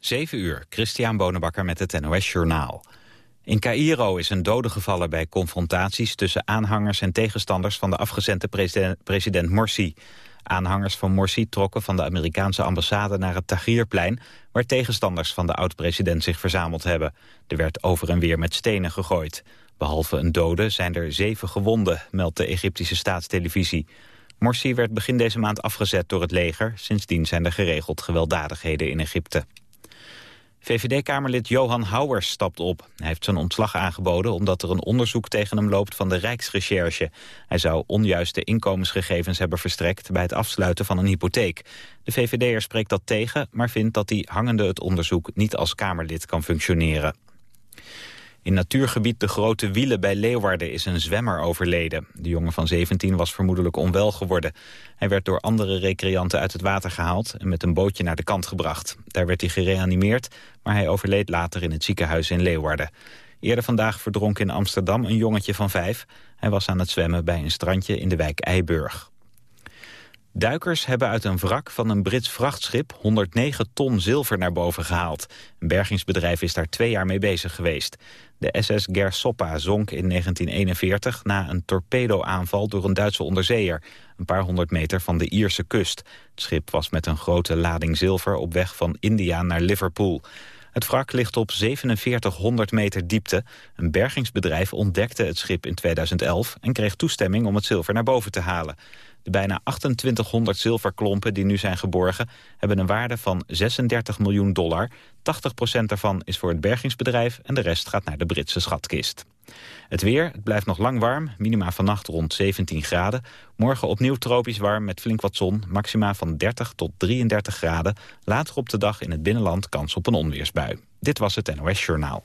7 uur, Christian Bonenbakker met het NOS Journaal. In Cairo is een dode gevallen bij confrontaties tussen aanhangers en tegenstanders van de afgezette president, Morsi. Aanhangers van Morsi trokken van de Amerikaanse ambassade naar het Tahrirplein, waar tegenstanders van de oud-president zich verzameld hebben. Er werd over en weer met stenen gegooid. Behalve een dode zijn er zeven gewonden, meldt de Egyptische staatstelevisie. Morsi werd begin deze maand afgezet door het leger. Sindsdien zijn er geregeld gewelddadigheden in Egypte. VVD-kamerlid Johan Houwers stapt op. Hij heeft zijn ontslag aangeboden omdat er een onderzoek tegen hem loopt van de Rijksrecherche. Hij zou onjuiste inkomensgegevens hebben verstrekt bij het afsluiten van een hypotheek. De VVD'er spreekt dat tegen, maar vindt dat hij hangende het onderzoek niet als Kamerlid kan functioneren. In natuurgebied De Grote Wielen bij Leeuwarden is een zwemmer overleden. De jongen van 17 was vermoedelijk onwel geworden. Hij werd door andere recreanten uit het water gehaald... en met een bootje naar de kant gebracht. Daar werd hij gereanimeerd, maar hij overleed later in het ziekenhuis in Leeuwarden. Eerder vandaag verdronk in Amsterdam een jongetje van vijf. Hij was aan het zwemmen bij een strandje in de wijk Eiburg. Duikers hebben uit een wrak van een Brits vrachtschip 109 ton zilver naar boven gehaald. Een bergingsbedrijf is daar twee jaar mee bezig geweest. De SS Gersoppa zonk in 1941 na een torpedoaanval door een Duitse onderzeeër, een paar honderd meter van de Ierse kust. Het schip was met een grote lading zilver op weg van India naar Liverpool. Het wrak ligt op 4700 meter diepte. Een bergingsbedrijf ontdekte het schip in 2011 en kreeg toestemming om het zilver naar boven te halen. De bijna 2800 zilverklompen die nu zijn geborgen... hebben een waarde van 36 miljoen dollar. 80% daarvan is voor het bergingsbedrijf... en de rest gaat naar de Britse schatkist. Het weer, het blijft nog lang warm, minima vannacht rond 17 graden. Morgen opnieuw tropisch warm met flink wat zon, maxima van 30 tot 33 graden. Later op de dag in het binnenland kans op een onweersbui. Dit was het NOS Journaal.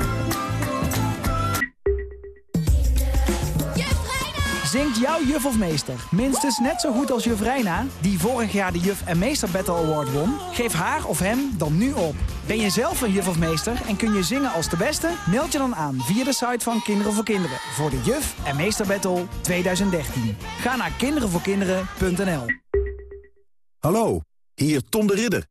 Zingt jouw juf of meester minstens net zo goed als juf Reina... die vorig jaar de Juf en Meester Battle Award won? Geef haar of hem dan nu op. Ben je zelf een juf of meester en kun je zingen als de beste? Meld je dan aan via de site van Kinderen voor Kinderen... voor de Juf en Meester Battle 2013. Ga naar kinderenvoorkinderen.nl Hallo, hier Tom de Ridder.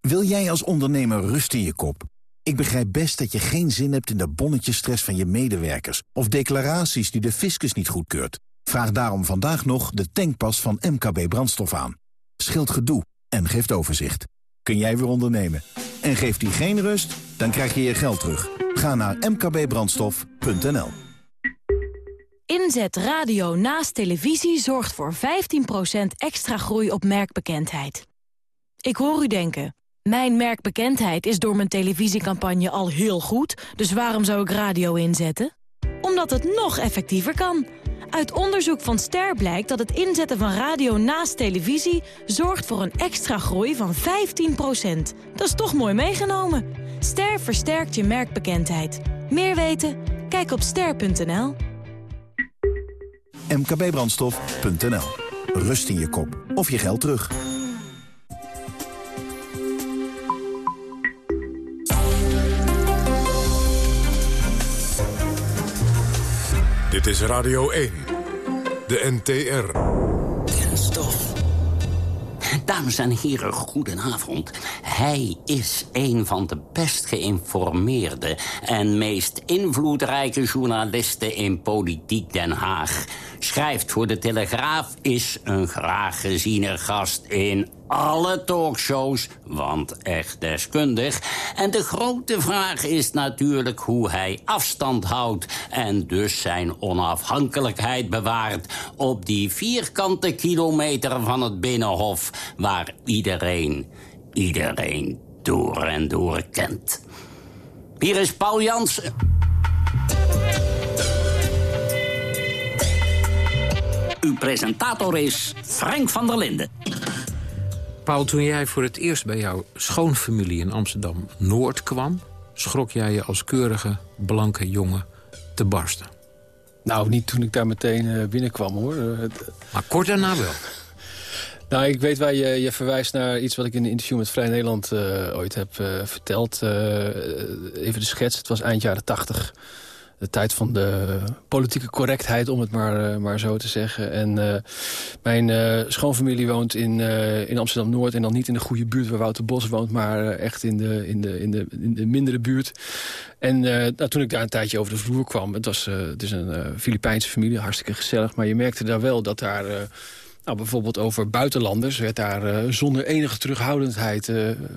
Wil jij als ondernemer rust in je kop? Ik begrijp best dat je geen zin hebt in de bonnetjesstress van je medewerkers... of declaraties die de fiscus niet goedkeurt. Vraag daarom vandaag nog de tankpas van MKB Brandstof aan. Scheelt gedoe en geeft overzicht. Kun jij weer ondernemen. En geeft die geen rust, dan krijg je je geld terug. Ga naar mkbbrandstof.nl Inzet radio naast televisie zorgt voor 15% extra groei op merkbekendheid. Ik hoor u denken, mijn merkbekendheid is door mijn televisiecampagne al heel goed... dus waarom zou ik radio inzetten? Omdat het nog effectiever kan... Uit onderzoek van Ster blijkt dat het inzetten van radio naast televisie... zorgt voor een extra groei van 15% Dat is toch mooi meegenomen. Ster versterkt je merkbekendheid. Meer weten? Kijk op ster.nl. mkbbrandstof.nl. Rust in je kop of je geld terug. Dit is Radio 1, de NTR. Dames en heren, goedenavond. Hij is een van de best geïnformeerde... en meest invloedrijke journalisten in Politiek Den Haag. Schrijft voor de Telegraaf, is een graag geziene gast in alle talkshows, want echt deskundig. En de grote vraag is natuurlijk hoe hij afstand houdt... en dus zijn onafhankelijkheid bewaart... op die vierkante kilometer van het Binnenhof... waar iedereen, iedereen door en door kent. Hier is Paul Jansen. Uw presentator is Frank van der Linden. Paul, toen jij voor het eerst bij jouw schoonfamilie in Amsterdam-Noord kwam... schrok jij je als keurige, blanke jongen te barsten? Nou, niet toen ik daar meteen binnenkwam, hoor. maar kort daarna wel. Nou, ik weet waar je, je verwijst naar iets wat ik in een interview met Vrij Nederland ooit heb verteld. even de schets, het was eind jaren tachtig de tijd van de politieke correctheid, om het maar, uh, maar zo te zeggen. En uh, mijn uh, schoonfamilie woont in, in Amsterdam-Noord... en dan niet in de goede buurt waar Wouter Bos woont... maar echt in de, in, de, in, de, in de mindere buurt. En nou, toen ik daar een tijdje over de vloer kwam... het, was, het is een Filipijnse familie, hartstikke gezellig... maar je merkte daar wel dat daar... Nou, bijvoorbeeld over buitenlanders werd daar zonder enige terughoudendheid...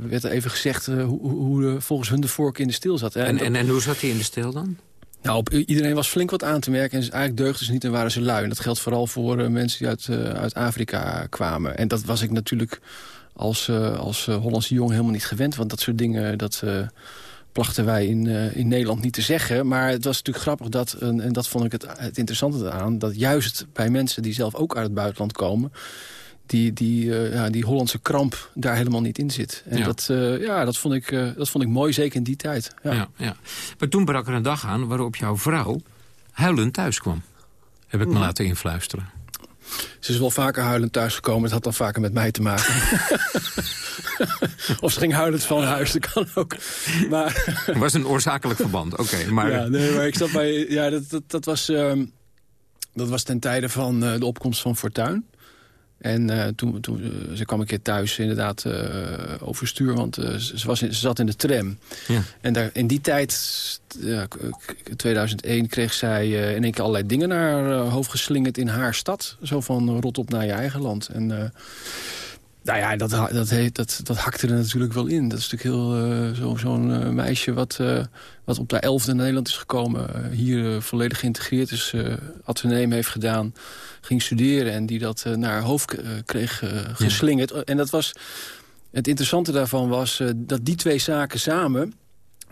werd er even gezegd hoe, hoe volgens hun de vork in de stil zat. En, en, en hoe zat hij in de stil dan? Nou, op iedereen was flink wat aan te merken. En eigenlijk deugden ze niet en waren ze lui. En dat geldt vooral voor uh, mensen die uit, uh, uit Afrika kwamen. En dat was ik natuurlijk als, uh, als Hollandse jongen helemaal niet gewend. Want dat soort dingen, dat plachten wij in, in Nederland niet te zeggen. Maar het was natuurlijk grappig dat, en dat vond ik het, het interessante aan... dat juist bij mensen die zelf ook uit het buitenland komen die, die, uh, ja, die Hollandse kramp daar helemaal niet in zit. En Dat, uh, ja, dat, vond ik, uh, dat vond ik mooi, zeker in die tijd. Ja. Ja, ja. Maar toen brak er een dag aan waarop jouw vrouw huilend thuis kwam. Heb ik me laten influisteren. Ze is wel vaker huilend thuisgekomen. Het had dan vaker met mij te maken. of ze ging huilend van huis, dat kan ook. Maar Het was een oorzakelijk verband, oké. maar... Ja, nee, maar ik zat bij... Ja, dat, dat, dat was... Um, dat was ten tijde van de opkomst van Fortuin. En uh, toen, toen uh, ze kwam een keer thuis inderdaad uh, overstuur, want ze, was in, ze zat in de tram. Ja. En daar, in die tijd, 2001, kreeg zij in één keer allerlei dingen naar haar hoofd geslingerd in haar stad. Zo van rot op naar je eigen land. En nou ja, dat, dat, heet, dat, dat hakte er natuurlijk wel in. Dat is natuurlijk heel uh, zo'n zo uh, meisje wat, uh, wat op de elfde in Nederland is gekomen. hier volledig geïntegreerd is, ateneum heeft gedaan. Ging studeren en die dat naar haar hoofd kreeg geslingerd. En dat was, het interessante daarvan was dat die twee zaken samen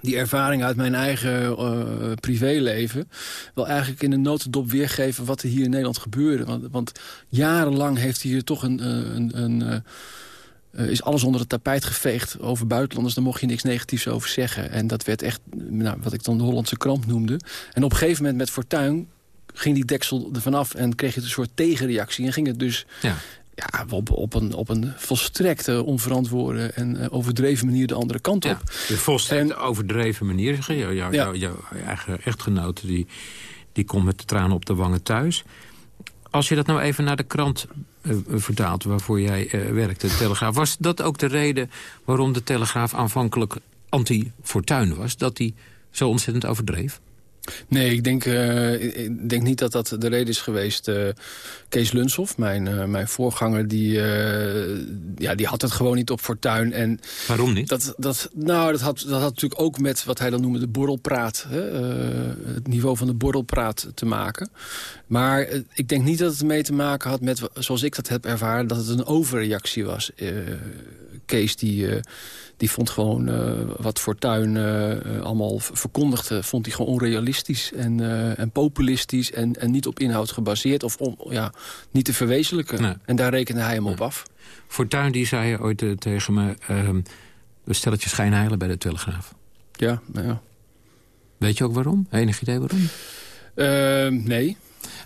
die ervaring uit mijn eigen uh, privéleven... wel eigenlijk in een notendop weergeven wat er hier in Nederland gebeurde. Want, want jarenlang heeft hier toch een... een, een uh, is alles onder het tapijt geveegd over buitenlanders. Daar mocht je niks negatiefs over zeggen. En dat werd echt, nou, wat ik dan de Hollandse krant noemde. En op een gegeven moment met Fortuin ging die deksel er vanaf en kreeg je een soort tegenreactie. En ging het dus ja ja, op, op, een, op een volstrekte onverantwoorde en uh, overdreven manier de andere kant op. Ja, de volstrekt overdreven manier. Jou, jou, ja. jou, jouw eigen echtgenote die, die komt met de tranen op de wangen thuis. Als je dat nou even naar de krant uh, vertaalt waarvoor jij uh, werkte, de Telegraaf... was dat ook de reden waarom de Telegraaf aanvankelijk anti-fortuin was? Dat hij zo ontzettend overdreef? Nee, ik denk, uh, ik denk niet dat dat de reden is geweest. Uh, Kees Lunshoff, mijn, uh, mijn voorganger, die, ja, die had het gewoon niet op fortuin. En Waarom niet? Dat, dat, nou, dat had, dat had natuurlijk ook met wat hij dan noemde de borrelpraat. Hè, het niveau van de borrelpraat te maken. Maar ik denk niet dat het mee te maken had met, zoals ik dat heb ervaren... dat het een overreactie was. Kees die die vond gewoon uh, wat Fortuyn uh, allemaal verkondigde... vond hij gewoon onrealistisch en, en populistisch... En, en niet op inhoud gebaseerd of om, ja, niet te verwezenlijken. Nee. En daar rekende hij hem nee. op af. Fortuyn die zei ooit tegen me... We stelletje schijnheilen bij de Telegraaf. Ja, nou ja. Weet je ook waarom? Enig idee waarom? Ehm, nee.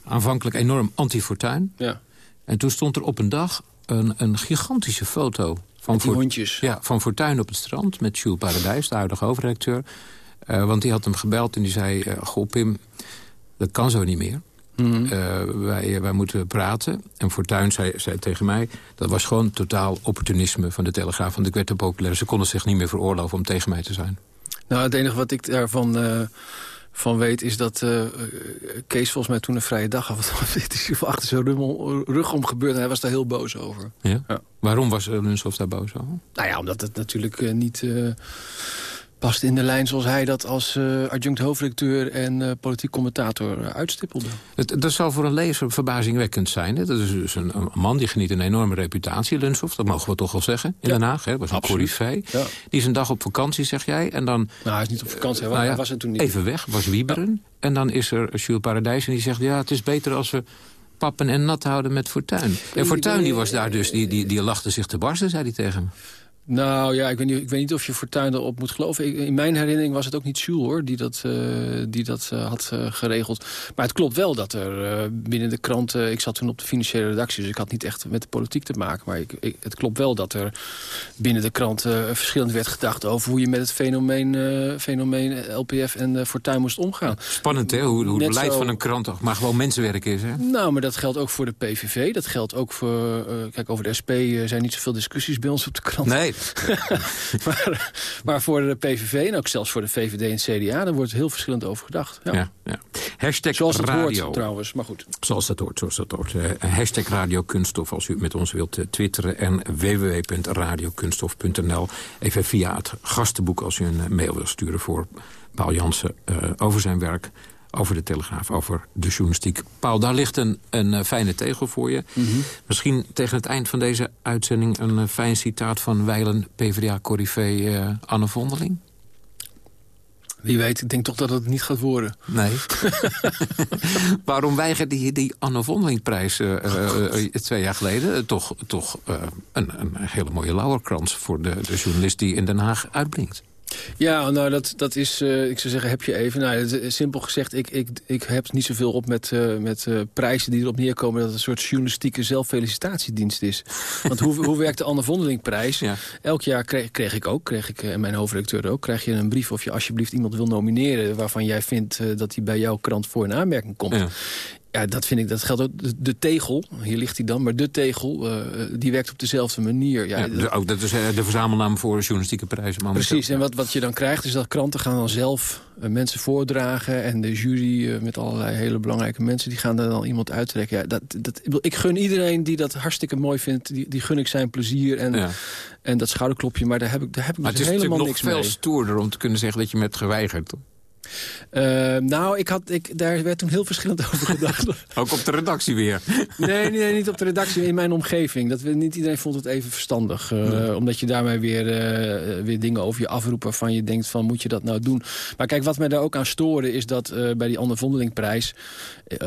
Aanvankelijk enorm anti-Fortuyn. Ja. En toen stond er op een dag een, een gigantische foto van die hondjes. Ja, van Fortuin op het strand met Jules Paradijs, de huidige hoofdredacteur. Uh, want die had hem gebeld en die zei... Uh, goh, Pim, dat kan zo niet meer. Mm -hmm. uh, wij, wij moeten praten. En Fortuyn zei, zei tegen mij... dat was gewoon totaal opportunisme van de Telegraaf. Want ik werd te populair. Ze konden zich niet meer veroorloven om tegen mij te zijn. Nou, het enige wat ik daarvan van weet... is dat uh, Kees volgens mij toen een vrije dag had. Het is achter zijn rug om gebeurd en hij was daar heel boos over. Ja? ja. Waarom was Lunshoff daar boos over? Nou ja, omdat het natuurlijk uh, niet... Uh, past in de lijn zoals hij dat als uh, adjunct hoofdredacteur en uh, politiek commentator uh, uitstippelde. Het, dat zal voor een lezer verbazingwekkend zijn. Hè? Dat is dus een, een, man die geniet een enorme reputatie, Lunshoff. Dat mogen we toch wel zeggen, in ja. Den Haag. Hè? Was een corifee. Ja. Die is een dag op vakantie, zeg jij. En dan, nou, hij is niet op vakantie, hij, nou ja, was er toen niet. Even weg, was wieberen. En dan is er Jules Paradijs en die zegt... ja, het is beter als we pappen en nat houden met Fortuin. En Fortuin die was daar dus, die, die, die lachte zich te barsten, zei hij tegen me. Nou ja, ik weet, niet, ik weet niet of je Fortuyn erop moet geloven. in mijn herinnering was het ook niet Jules hoor, die dat, uh, die dat uh, had uh, geregeld. Maar het klopt wel dat er binnen de krant... ik zat toen op de financiële redactie, dus ik had niet echt met de politiek te maken. Maar ik, ik, het klopt wel dat er binnen de krant verschillend werd gedacht... over hoe je met het fenomeen, fenomeen LPF en Fortuyn moest omgaan. Spannend hè, hoe, hoe het beleid zo... van een krant maar gewoon mensenwerk is hè? Nou, maar dat geldt ook voor de PVV. Dat geldt ook voor... kijk, over de SP zijn niet zoveel discussies bij ons op de krant. Nee. maar, maar, voor de PVV en ook zelfs voor de VVD en CDA... daar wordt heel verschillend over gedacht. Ja. Ja, ja. Hashtag zoals het radio. hoort trouwens, maar goed. Zoals dat hoort, zoals dat hoort. Uh, hashtag Radio Kunststof als u met ons wilt uh, twitteren. En www.radiokunststof.nl. Even via het gastenboek als u een uh, mail wilt sturen voor Paul Jansen... over zijn werk over de Telegraaf, over de journalistiek. Paul, daar ligt een, een uh, fijne tegel voor je. Mm -hmm. Misschien tegen het eind van deze uitzending... een uh, fijn citaat van wijlen PvdA-corrivé uh, Anne Vondeling? Wie weet, ik denk toch dat het niet gaat worden. Nee. Waarom weigerde je die Anne Vondelingprijs twee jaar geleden... toch, toch een, een hele mooie lauwerkrans voor de, de journalist die in Den Haag uitblinkt? Ja, nou, dat, dat is, uh, ik zou zeggen, heb je even. Nou, simpel gezegd, ik, ik, ik heb niet zoveel op met, uh, met uh, prijzen die erop neerkomen... dat het een soort journalistieke zelffelicitatiedienst is. Want hoe, hoe werkt de Anne Vondelingprijs? Ja. Elk jaar kreeg, kreeg ik ook, kreeg ik en mijn hoofdredacteur ook... krijg je een brief of je alsjeblieft iemand wil nomineren... waarvan jij vindt dat hij bij jouw krant voor een aanmerking komt. Ja. Ja, dat vind ik, dat geldt ook. De, de tegel, hier ligt hij dan, maar de tegel, uh, die werkt op dezelfde manier. Ja, ook, dat is de verzamelnaam voor journalistieke prijzen. Maar precies, en wat, wat je dan krijgt is dat kranten gaan dan zelf uh, mensen voordragen... en de jury met allerlei hele belangrijke mensen, die gaan dan iemand uittrekken. Ja, dat, dat, ik gun iedereen die dat hartstikke mooi vindt, die, die gun ik zijn plezier en, ja. en dat schouderklopje. Maar daar heb ik, daar heb ik dus helemaal niks mee. het is nog veel stoerder om te kunnen zeggen dat je me hebt geweigerd. Uh, nou, ik had, ik, daar werd toen heel verschillend over gedacht. Ook op de redactie weer? nee, nee, niet op de redactie, in mijn omgeving. Dat, niet iedereen vond het even verstandig. Uh, nee. Omdat je daarmee weer, uh, weer dingen over je afroept waarvan je denkt van moet je dat nou doen. Maar kijk, wat mij daar ook aan stoorde is dat bij die Anne Vondelingprijs...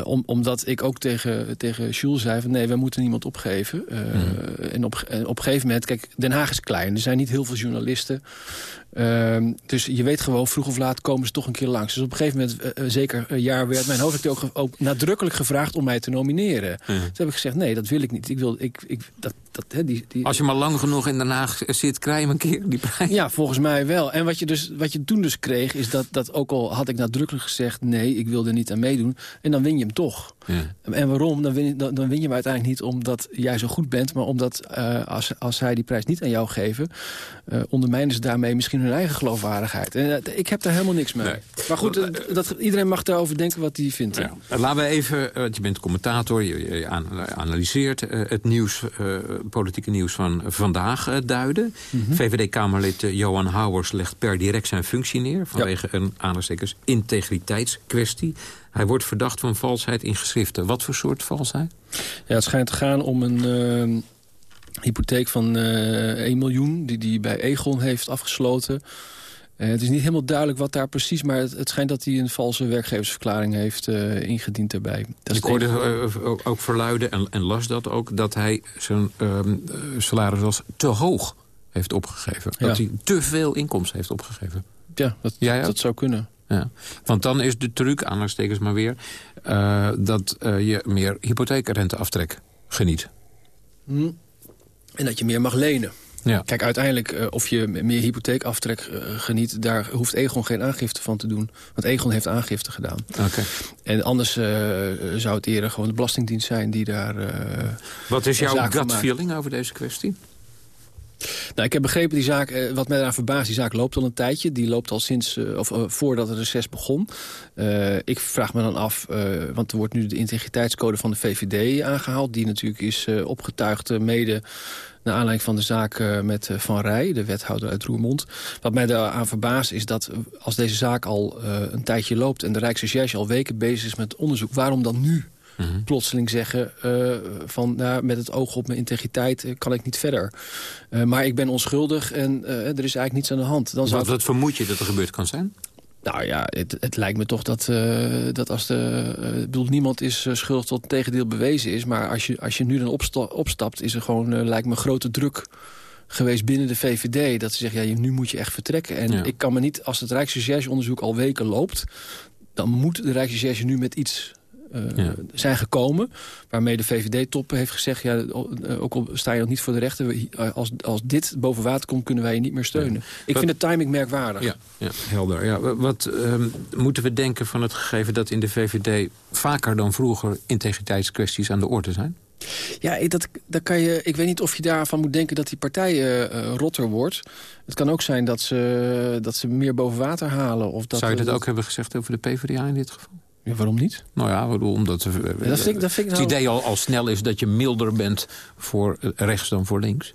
Om, omdat ik ook tegen, tegen Jules zei van nee, we moeten niemand opgeven. Hmm. En op, op een gegeven moment, kijk, Den Haag is klein. Er zijn niet heel veel journalisten. Uh, dus je weet gewoon, vroeg of laat komen ze toch een keer langs. Dus op een gegeven moment, uh, zeker een jaar, werd mijn hoofdredacteur ook, ook nadrukkelijk gevraagd om mij te nomineren. Ja. Toen heb ik gezegd, nee, dat wil ik niet. Ik wil, ik, ik, dat, dat, hè, die, die... Als je maar lang genoeg in Den Haag zit, krijg je een keer die prijs. Ja, volgens mij wel. En wat je, dus, wat je toen dus kreeg, is dat, dat ook al had ik nadrukkelijk gezegd... nee, ik wil er niet aan meedoen. En dan win je hem toch. Ja. En waarom? Dan win, dan, dan win je hem uiteindelijk niet omdat jij zo goed bent... maar omdat uh, als, als zij die prijs niet aan jou geven... Uh, ondermijnen ze daarmee misschien hun eigen geloofwaardigheid. En uh, ik heb daar helemaal niks mee. Nee. Maar goed, dat, iedereen mag daarover denken wat hij vindt. Ja. Laten we even, want je bent commentator, je, je analyseert het nieuws, politieke nieuws van vandaag duiden. Mhm. Mm -hmm. VVD-Kamerlid Johan Houwers legt per direct zijn functie neer... vanwege ja. een aanhalingstekens integriteitskwestie. Hij wordt verdacht van valsheid in geschriften. Wat voor soort valsheid? Ja, het schijnt te gaan om een uh, hypotheek van uh, 1 miljoen... die hij bij Egon heeft afgesloten. Uh, het is niet helemaal duidelijk wat daar precies... maar het, het schijnt dat hij een valse werkgeversverklaring heeft uh, ingediend daarbij. Dat Ik hoorde uh, ook verluiden, en, en, las dat ook... dat hij zijn ehm, salaris als te hoog heeft opgegeven. Ja. Dat hij te veel inkomsten heeft opgegeven. Ja, dat, ja, ja? dat zou kunnen. Ja. Want dan is de truc, aanhalingstekens maar weer... Dat je meer hypotheekrenteaftrek geniet. Hm. En dat je meer mag lenen. Ja. Kijk, uiteindelijk, uh, of je meer hypotheekaftrek geniet... daar hoeft Egon geen aangifte van te doen. Want Egon heeft aangifte gedaan. Okay. En anders zou het eerder gewoon de Belastingdienst zijn die daar... Wat is jouw gut feeling over deze kwestie? Nou, ik heb begrepen, die zaak, wat mij eraan verbaast, die zaak loopt al een tijdje. Die loopt al sinds, of uh, voordat het reces begon. ik vraag me dan af, want er wordt nu de integriteitscode van de VVD aangehaald. Die natuurlijk is opgetuigd mede naar aanleiding van de zaak met Van Rij, de wethouder uit Roermond. Wat mij daaraan verbaast is dat als deze zaak al een tijdje loopt... en de Rijksrecherche al weken bezig is met onderzoek, waarom dan nu... Mm -hmm. plotseling zeggen uh, van nou, met het oog op mijn integriteit uh, kan ik niet verder. Uh, maar ik ben onschuldig en er is eigenlijk niets aan de hand. Dan zou wat, wat vermoed je dat er gebeurd kan zijn? Nou ja, het, het lijkt me toch dat, dat als de... ik bedoel, niemand is schuldig tot het tegendeel bewezen is. Maar als je, als je nu dan opsta opstapt, is er gewoon, lijkt me, grote druk geweest binnen de VVD... dat ze zeggen, ja, nu moet je echt vertrekken. En ik kan me niet, als het Rijksrechercheonderzoek al weken loopt... dan moet de Rijksrecherche nu met iets uh, zijn gekomen. Waarmee de VVD-top heeft gezegd... Ja, eh, ook al sta je nog niet voor de rechter... Eh, als, als dit boven water komt, kunnen wij je niet meer steunen. Ik vind de timing merkwaardig. Ja, ja helder. Ja, wat ehm, moeten we denken van het gegeven dat in de VVD... vaker dan vroeger integriteitskwesties aan de orde zijn? Ja, dat, dat kan je, ik weet niet of je daarvan moet denken dat die partij rotter wordt. Het kan ook zijn dat ze, dat ze meer boven water halen. Of dat, Zou je dat, dat ook hebben gezegd over de PvdA in dit geval? Ja, waarom niet? Nou ja, omdat dat vind, dat vind het idee al, al snel is dat je milder bent voor rechts dan voor links.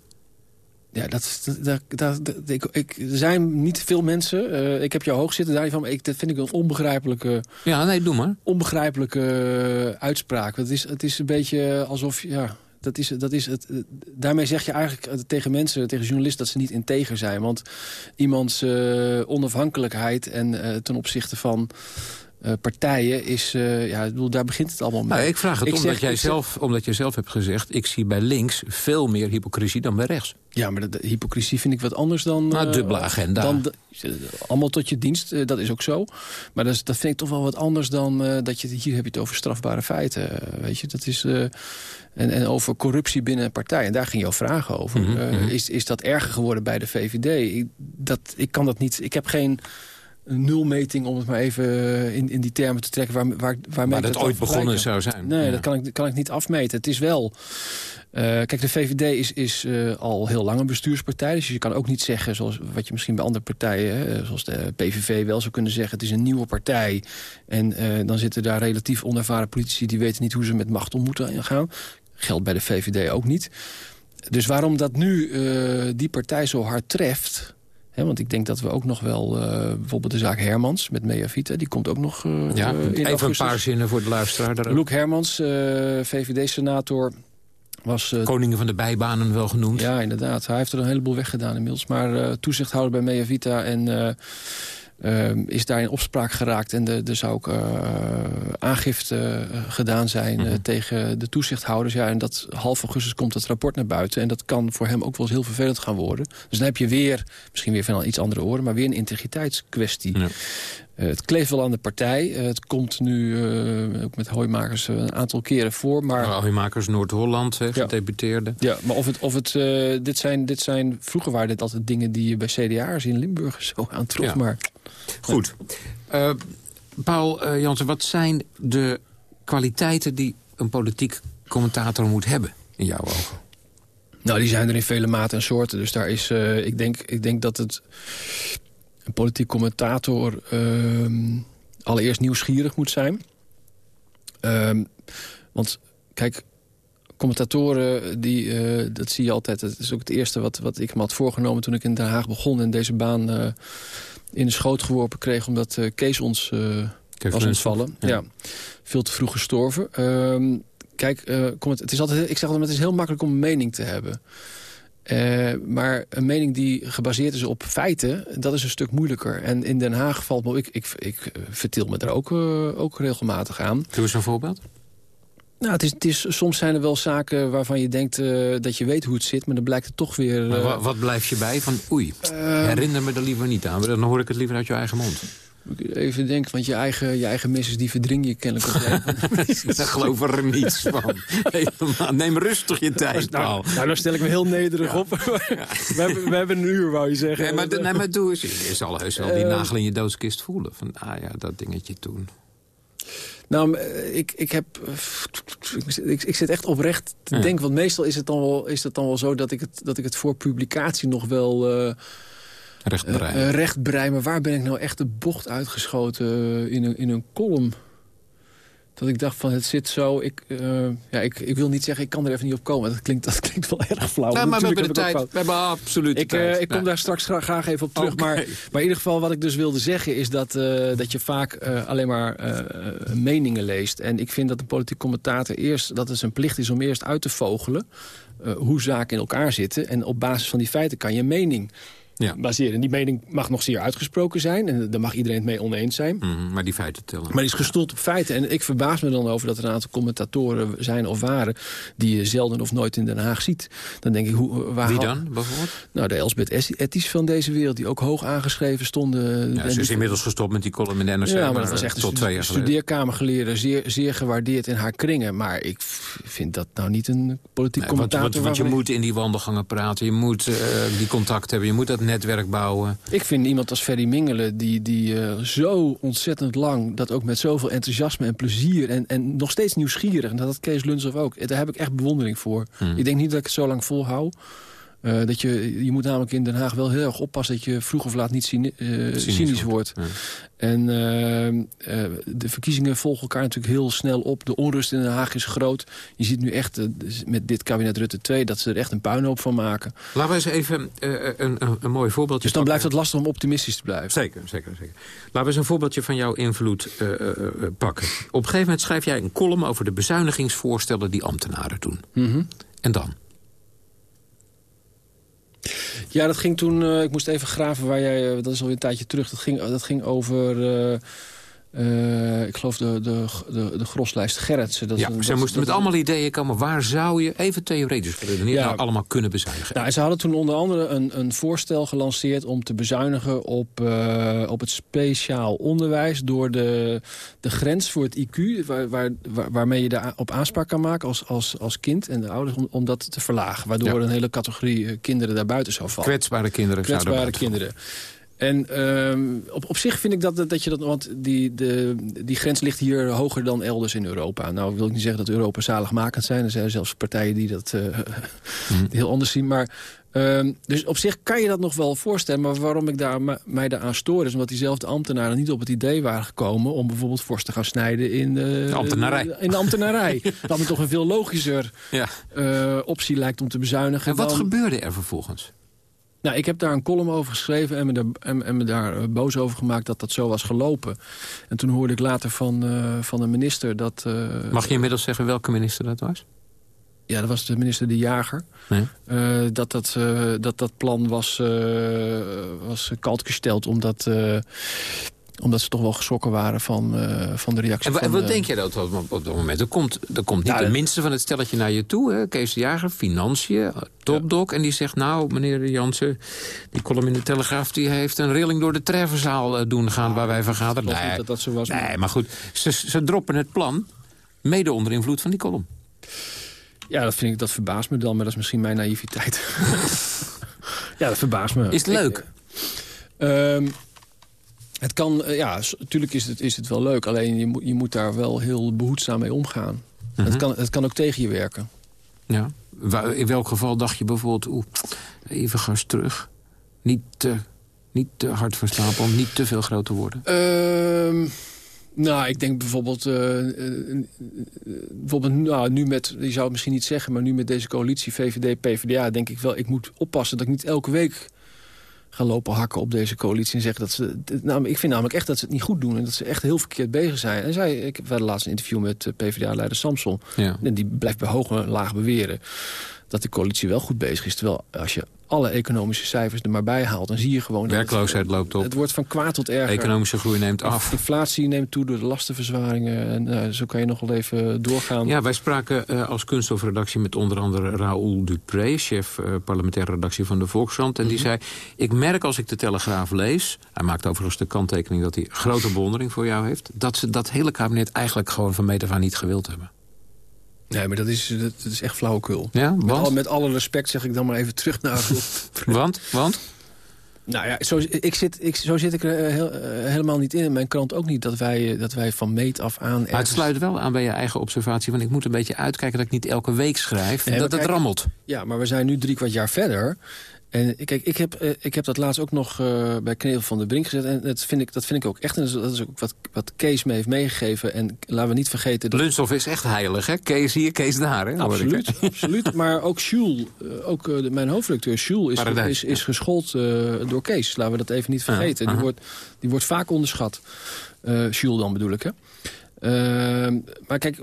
Ja, dat, dat, dat, dat ik, ik, er zijn niet veel mensen. Uh, ik heb jou hoog zitten daarvan. Ik, dat vind ik een onbegrijpelijke... Ja, nee, doe maar. Onbegrijpelijke uh, uitspraak. Het is, het is een beetje alsof... Ja, dat is, dat is het, daarmee zeg je eigenlijk tegen mensen, tegen journalisten... dat ze niet integer zijn. Want iemands uh, onafhankelijkheid en ten opzichte van uh, partijen is... Uh, ja, ik bedoel, daar begint het allemaal mee. Nou, ik vraag het ik omdat, zeg, jij zelf, omdat jij zelf hebt gezegd... ik zie bij links veel meer hypocrisie dan bij rechts. Ja, maar de, hypocrisie vind ik wat anders dan... Nou, uh, dubbele agenda. Dan allemaal tot je dienst, dat is ook zo. Maar dat, is, dat vind ik toch wel wat anders dan... dat je, hier heb je het over strafbare feiten, weet je. Dat is... en, en over corruptie binnen een partij. En daar ging jouw vraag over. Mm -hmm. is, is dat erger geworden bij de VVD? Ik, dat, ik kan dat niet... Ik heb geen een nulmeting, om het maar even eh, in, in die termen te trekken... Waar, waar, waarmee maar dat ooit begonnen zou zijn. Nee, dat kan ik, kan ik niet afmeten. Het is wel... Uh, kijk, de VVD is, is uh, al heel lang een bestuurspartij. Dus je kan ook niet zeggen, zoals wat je misschien bij andere partijen... Zoals de PVV wel zou kunnen zeggen... het is een nieuwe partij. En uh, dan zitten daar relatief onervaren politici... die weten niet hoe ze met macht om moeten gaan. Geldt bij de VVD ook niet. Dus waarom dat nu die partij zo hard treft want ik denk dat we ook nog wel... Uh, bijvoorbeeld de zaak Hermans met Meavita, die komt ook nog uh, ja, in Even augustus. een paar zinnen voor de luisteraar. Luc Hermans, uh, VVD-senator... Was, Koningen van de bijbanen wel genoemd. Ja, inderdaad. Hij heeft er een heleboel weggedaan inmiddels. Maar toezichthouder bij Meavita en uh, is daar in opspraak geraakt. En er zou ook uh, aangifte uh, gedaan zijn mm -hmm. tegen de toezichthouders. Ja, en dat half augustus komt het rapport naar buiten. En dat kan voor hem ook wel eens heel vervelend gaan worden. Dus dan heb je weer, misschien weer van iets andere oren... maar weer een integriteitskwestie. Ja. Het kleeft wel aan de partij. het komt nu ook met Hooimakers een aantal keren voor. Maar... Nou, Hooimakers Noord-Holland, gedeputeerde. Ja. ja, maar of het, of het, dit, zijn, dit zijn... Vroeger waren dit altijd dingen die je bij CDA'ers in Limburg zo aantrof. Ja. Maar Goed. Uh, Paul uh, Jansen, wat zijn de kwaliteiten die een politiek commentator moet hebben in jouw ogen? Nou, die zijn er in vele maten en soorten. Dus daar is, uh, ik, denk, ik denk dat het een politiek commentator ehm, allereerst nieuwsgierig moet zijn. Ehm, want kijk, commentatoren, die, dat zie je altijd. Dat is ook het eerste wat, wat ik me had voorgenomen toen ik in Den Haag begon... in deze baan in de schoot geworpen kreeg... omdat uh, Kees ons uh, was ontvallen. Ja. ja. Veel te vroeg gestorven. Uh, kijk, het, het is altijd, ik zeg altijd, het is heel makkelijk om een mening te hebben. Maar een mening die gebaseerd is op feiten, dat is een stuk moeilijker. En in Den Haag valt me... Ik, ik, ik vertil me er ook, ook regelmatig aan. Doe eens een voorbeeld. Nou, het is, het is, soms zijn er wel zaken waarvan je denkt uh, dat je weet hoe het zit... maar dan blijkt het toch weer... Wat, wat blijf je bij? Van oei, uh, herinner me er liever niet aan. Dan hoor ik het liever uit je eigen mond. Even denken, want je eigen, je eigen misses die verdring je kennelijk op Daar geloof er niets van. Neem rustig je tijd, nou, nou, nou, dan stel ik me heel nederig ja. op. we, hebben, we hebben een uur, wou je zeggen. Nee, maar, nee, maar doe eens. Je zal heus wel die nagel in je doodskist voelen. Van, ah ja, dat dingetje toen. Nou, ik, ik heb... Ik, ik zit echt oprecht te ja. denken. Want meestal is het dan wel, is het dan wel zo dat ik het, dat ik het voor publicatie nog wel... Uh, rechtbreien. Uh, rechtbreien. Maar waar ben ik nou echt de bocht uitgeschoten in een, in een column? Dat ik dacht van het zit zo. Ik, uh, ja, ik, ik wil niet zeggen ik kan er even niet op komen. Dat klinkt, dat klinkt wel erg flauw. Maar we hebben de tijd. We hebben absoluut ik, tijd. Uh, ik kom ja. daar straks graag, graag even op terug. Okay. Maar, maar in ieder geval wat ik dus wilde zeggen... is dat, uh, dat je vaak alleen maar meningen leest. En ik vind dat een politiek commentator eerst... dat het zijn plicht is om eerst uit te vogelen... hoe zaken in elkaar zitten. En op basis van die feiten kan je mening ja. baseren. En die mening mag nog zeer uitgesproken zijn. En daar mag iedereen het mee oneens zijn. Mhm, maar die feiten tellen. Maar die is gestoeld op feiten. En ik verbaas me dan over dat er een aantal commentatoren zijn of waren... die je zelden of nooit in Den Haag ziet. Dan denk ik, hoe, waar Wie dan, bijvoorbeeld? Nou, de Elsbeth Etties van deze wereld... die ook hoog aangeschreven stonden. Ja, ze is inmiddels gestopt met die column in de NRC. Ja, maar dat was echt tot een studeerkamergeleerde. Zeer, zeer gewaardeerd in haar kringen. Maar ik vind dat nou niet een politiek nee, commentator. Want, want, je moet in die wandelgangen praten. Je moet uh, die contact hebben. Je moet dat netwerk bouwen. Ik vind iemand als Ferry Mingelen... die, die uh, zo ontzettend lang... dat ook met zoveel enthousiasme en plezier... en, en nog steeds nieuwsgierig... en dat had Kees Lunshoff ook. Daar heb ik echt bewondering voor. Hmm. Ik denk niet dat ik het zo lang volhoud. Uh, dat je, je moet namelijk in Den Haag wel heel erg oppassen... dat je vroeg of laat niet cyni uh, cynisch, wordt. Ja. En uh, de verkiezingen volgen elkaar natuurlijk heel snel op. De onrust in Den Haag is groot. Je ziet nu echt met dit kabinet Rutte 2... dat ze er echt een puinhoop van maken. Laten we eens even een, een, een, mooi voorbeeldje Dus dan blijft het lastig om optimistisch te blijven. Zeker, zeker, zeker. Laten we eens een voorbeeldje van jouw invloed pakken. Op een gegeven moment schrijf jij een column... over de bezuinigingsvoorstellen die ambtenaren doen. Mm -hmm. En dan? Ja, dat ging toen... Uh, ik moest even graven waar jij... Uh, dat is alweer een tijdje terug. Dat ging, dat ging over... Uh, uh, ik geloof de, de, de, de groslijst Gerritsen. Dat ja, moesten met allemaal ideeën komen. Waar zou je, even theoretisch geredeneerd, ja, nou allemaal kunnen bezuinigen? Nou, ze hadden toen onder andere een, een voorstel gelanceerd... om te bezuinigen op, uh, op het speciaal onderwijs... door de, de grens voor het IQ, waar, waar, waar, waarmee je daarop aanspraak kan maken als, als, als kind en de ouders... om, om dat te verlagen, waardoor ja. een hele categorie kinderen daarbuiten zou vallen. Kwetsbare kinderen Kwetsbare kinderen. En um, op, op zich vind ik dat, dat je dat... Want die, de, die grens ligt hier hoger dan elders in Europa. Nou wil ik niet zeggen dat Europa zaligmakend zijn. Er zijn zelfs partijen die dat uh, mm. heel anders zien. Maar, um, dus op zich kan je dat nog wel voorstellen. Maar waarom ik daar, mij daaraan stoor is... omdat diezelfde ambtenaren niet op het idee waren gekomen... om bijvoorbeeld vorst te gaan snijden in de, de ambtenarij. In de ambtenarij. dat me toch een veel logischer ja. uh, optie lijkt om te bezuinigen. En wat dan... gebeurde er vervolgens? Nou, ik heb daar een column over geschreven en me, daar, en, en me daar boos over gemaakt dat dat zo was gelopen. En toen hoorde ik later van, uh, van de minister dat... Uh, Mag je inmiddels zeggen welke minister dat was? Ja, dat was de minister De Jager. Nee. Uh, dat, dat, dat dat plan was, was kalt gesteld omdat omdat ze toch wel geschrokken waren van, uh, van de reactie. En, van wat denk jij dat op, op dat moment? Er komt, er komt niet de minste van het stelletje naar je toe. Hè? Kees de Jager, Financiën, Topdok. Ja. En die zegt, nou, meneer Jansen... die column in de Telegraaf die heeft een rilling door de trefferzaal doen gaan... waar wij vergaderen. Nee, dat dat zo was. Nee, maar goed, ze, ze droppen het plan... mede onder invloed van die column. Ja, dat, vind ik, dat verbaast me dan, maar dat is misschien mijn naïviteit. ja, dat verbaast me. Is het leuk? Ik, um, het kan, ja, natuurlijk is het, is het wel leuk. Alleen je moet, je moet daar wel heel behoedzaam mee omgaan. Mm -hmm. het, kan, het kan ook tegen je werken. Ja. In welk geval dacht je bijvoorbeeld... Oeh, even gas terug. Niet te, niet te hard van stapel, niet te veel groter worden. Um, nou, ik denk bijvoorbeeld... Uh, uh, bijvoorbeeld nou, nu met, je zou het misschien niet zeggen... maar nu met deze coalitie VVD, PvdA... denk ik wel, ik moet oppassen dat ik niet elke week gaan lopen hakken op deze coalitie en zeggen dat ze... Nou, ik vind namelijk echt dat ze het niet goed doen en dat ze echt heel verkeerd bezig zijn. En zij, ik had laatst een interview met eh, PvdA-leider Samson. Ja. En die blijft bij hoog en laag beweren dat de coalitie wel goed bezig is. Terwijl als je alle economische cijfers er maar bij haalt... dan zie je gewoon... Werkloosheid het, loopt op. Het wordt van kwaad tot erger. Economische groei neemt af. Inflatie neemt toe door de lastenverzwaringen. En uh, zo kan je nog wel even doorgaan. Ja, wij spraken uh, als kunststofredactie met onder andere Raoul Dupré... chef uh, parlementaire redactie van de Volkskrant. En mm -hmm. die zei, ik merk als ik de Telegraaf lees... hij maakt overigens de kanttekening dat hij grote bewondering voor jou heeft... dat ze dat hele kabinet eigenlijk gewoon van meet af aan niet gewild hebben. Nee, maar dat is, dat, is echt flauwekul. Ja, met, al, met alle respect zeg ik dan maar even terug naar... want? Want? Nou ja, zo, ik zit, ik, zo zit ik er heel, uh, helemaal niet in. En mijn krant ook niet dat wij, dat wij van meet af aan... Ergens... Maar het sluit wel aan bij je eigen observatie. Want ik moet een beetje uitkijken dat ik niet elke week schrijf. Nee, dat het rammelt. Ja, maar we zijn nu drie kwart jaar verder. En kijk, ik heb, uh, ik heb dat laatst ook nog uh, bij Knevel van de Brink gezet. En dat vind ik, dat vind ik ook echt. En dat is ook wat, wat Kees me heeft meegegeven. En laten we niet vergeten... Dat... Lunstof is echt heilig, hè? Kees hier, Kees daar, hè? Absoluut, absoluut. Maar ook Jules, uh, ook mijn hoofdredacteur Jules, is, is, is geschoold door Kees. Laten we dat even niet vergeten. Die, wordt, die wordt vaak onderschat. Jules dan bedoel ik, hè? Ehm, maar kijk,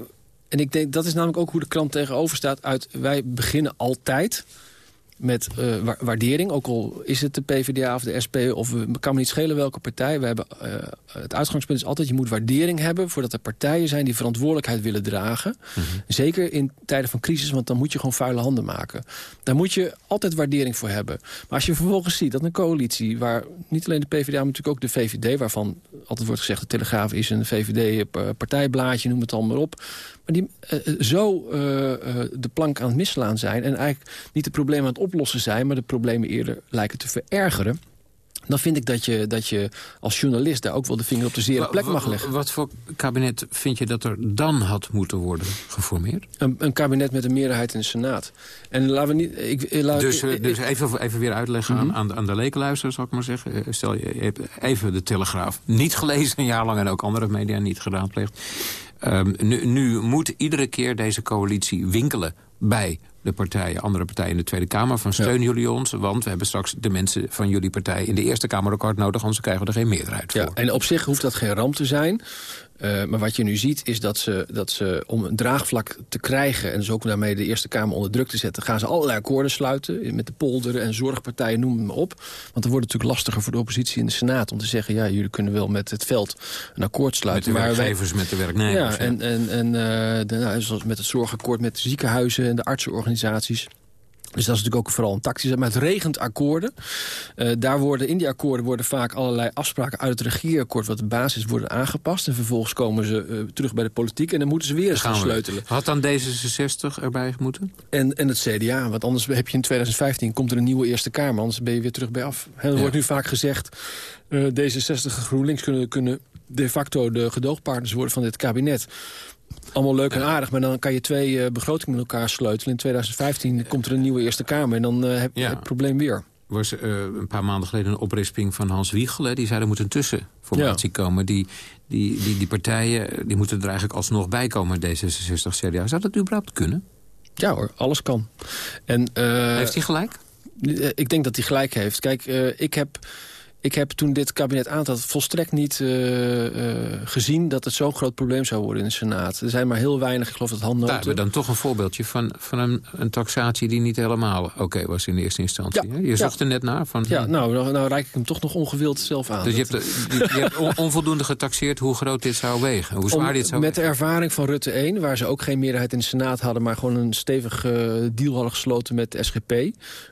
en ik denk, dat is namelijk ook hoe de krant tegenover staat. Uit, wij beginnen altijd met uh, waardering. Ook al is het de PvdA of de SP of het kan me niet schelen welke partij. We hebben, uh, het uitgangspunt is altijd je moet waardering hebben... voordat er partijen zijn die verantwoordelijkheid willen dragen. Mm -hmm. Zeker in tijden van crisis, want dan moet je gewoon vuile handen maken. Daar moet je altijd waardering voor hebben. Maar als je vervolgens ziet dat een coalitie... waar niet alleen de PvdA, maar natuurlijk ook de VVD... waarvan altijd wordt gezegd de Telegraaf is een VVD-partijblaadje, noem het allemaal op... maar die uh, zo de plank aan het misslaan zijn... en eigenlijk niet de problemen aan het oplossen zijn... maar de problemen eerder lijken te verergeren dan vind ik dat je, dat je als journalist daar ook wel de vinger op de zere plek mag leggen. Wat voor kabinet vind je dat er dan had moeten worden geformeerd? Een, een kabinet met een meerderheid in de Senaat. En laten we niet... Ik, laat, dus ik, dus even, even weer uitleggen mm -hmm. aan, aan de lekenluister, zal ik maar zeggen. Stel, je hebt even de Telegraaf niet gelezen een jaar lang... en ook andere media niet geraadpleegd. Um, nu, nu moet iedere keer deze coalitie winkelen bij de partijen, andere partijen in de Tweede Kamer... van steun ja. jullie ons, want we hebben straks de mensen van jullie partij... in de Eerste Kamer ook hard nodig, anders krijgen we er geen meerderheid voor. Ja, en op zich hoeft dat geen ramp te zijn. Uh, maar wat je nu ziet is dat ze, dat ze om een draagvlak te krijgen... en dus ook daarmee de Eerste Kamer onder druk te zetten... gaan ze allerlei akkoorden sluiten met de polder en zorgpartijen, noem het maar op. Want dan wordt het natuurlijk lastiger voor de oppositie in de Senaat... om te zeggen, ja, jullie kunnen wel met het veld een akkoord sluiten. Met de werkgevers, wij, met de werknemers. Ja, en, en, en uh, de, nou, zoals met het zorgakkoord met de ziekenhuizen en de artsenorganisaties... Dus dat is natuurlijk ook vooral een tactisch. Maar het regent akkoorden. Uh, daar worden, in die akkoorden worden vaak allerlei afspraken uit het regeerakkoord... wat de basis worden aangepast. En vervolgens komen ze uh, terug bij de politiek. En dan moeten ze weer eens gaan, gaan sleutelen. Had dan D66 erbij moeten? En, en het CDA. Want anders heb je in 2015 komt er een nieuwe Eerste Kamer. Anders ben je weer terug bij af. Er ja. wordt nu vaak gezegd... Uh, D66 en GroenLinks kunnen, kunnen de facto de gedoogpartners worden van dit kabinet allemaal leuk en aardig, maar dan kan je twee uh, begrotingen met elkaar sleutelen. In 2015 komt er een nieuwe Eerste Kamer en dan uh, heb je ja. het probleem weer. Er was uh, een paar maanden geleden een oprisping van Hans Wiegel. Hè. Die zei er moet een tussenformatie ja. komen. Die, die, die, die partijen die moeten er eigenlijk alsnog bij komen, D66, CDA. Zou dat überhaupt kunnen? Ja hoor, alles kan. En, heeft hij gelijk? Ik denk dat hij gelijk heeft. Kijk, ik heb... Ik heb toen dit kabinet aantrad volstrekt niet uh, uh, gezien... dat het zo'n groot probleem zou worden in de Senaat. Er zijn maar heel weinig, ik geloof dat handnoten... Daar hebben we dan toch een voorbeeldje van, van een, een taxatie... die niet helemaal oké okay was in de eerste instantie. Ja, je zocht ja. er net naar. Van, ja, nou, nou, nou reik ik hem toch nog ongewild zelf aan. Dus je hebt, je, je hebt on, onvoldoende getaxeerd hoe groot dit zou wegen? Hoe zwaar Om, dit zou Met wegen? de ervaring van Rutte 1, waar ze ook geen meerderheid in de Senaat hadden... maar gewoon een stevig deal hadden gesloten met de SGP...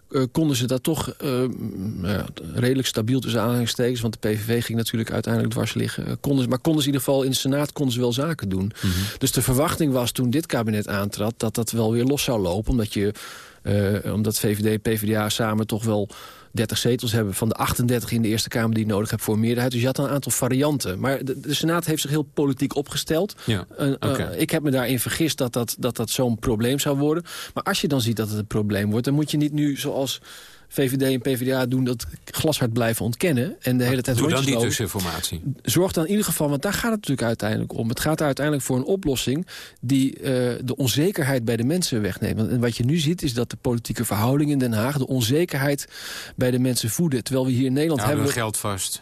Uh, konden ze dat toch uh, ja, redelijk stabiel tussen aanhalingstekens... want de PVV ging natuurlijk uiteindelijk dwars liggen. Uh, konden ze, maar konden ze in ieder geval in de Senaat konden ze wel zaken doen. Mm -hmm. Dus de verwachting was toen dit kabinet aantrad... dat dat wel weer los zou lopen, omdat, je, omdat VVD en PvdA samen toch wel... 30 zetels hebben van de 38 in de Eerste Kamer die je nodig hebt voor een meerderheid. Dus je had een aantal varianten. Maar de, de Senaat heeft zich heel politiek opgesteld. Ja, okay. uh, ik heb me daarin vergist dat dat, dat, dat zo'n probleem zou worden. Maar als je dan ziet dat het een probleem wordt... dan moet je niet nu zoals... VVD en PvdA doen dat glashard blijven ontkennen. En de hele tijd Doe dan die tusseninformatie. Zorg dan in ieder geval, want daar gaat het natuurlijk uiteindelijk om. Het gaat er uiteindelijk voor een oplossing die uh, de onzekerheid bij de mensen wegneemt. En wat je nu ziet is dat de politieke verhoudingen in Den Haag... de onzekerheid bij de mensen voeden. Terwijl we hier in Nederland ja, hebben... We geld vast.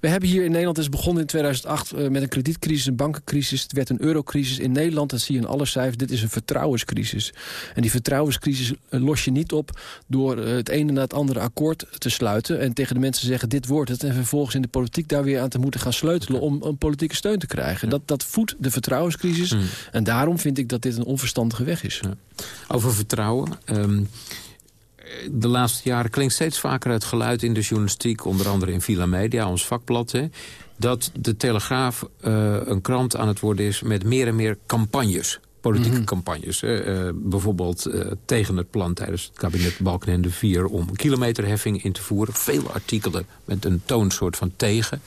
We hebben hier in Nederland, het is begonnen in 2008... Uh, met een kredietcrisis, een bankencrisis. Het werd een eurocrisis. In Nederland, dat zie je in alle cijfers, dit is een vertrouwenscrisis. En die vertrouwenscrisis uh, los je niet op door uh, het ene na het andere akkoord te sluiten... en tegen de mensen zeggen, dit wordt het... en vervolgens in de politiek daar weer aan te moeten gaan sleutelen... om een politieke steun te krijgen. Dat, dat voedt de vertrouwenscrisis. Mm. En daarom vind ik dat dit een onverstandige weg is. Ja. Over vertrouwen... Um de laatste jaren klinkt steeds vaker het geluid in de journalistiek... onder andere in Villa Media, ons vakblad... Hè, dat de Telegraaf uh, een krant aan het worden is met meer en meer campagnes politieke mm -hmm. campagnes. Uh, bijvoorbeeld uh, tegen het plan tijdens het kabinet Balkenende 4... om kilometerheffing in te voeren. Veel artikelen met een toonsoort van tegen.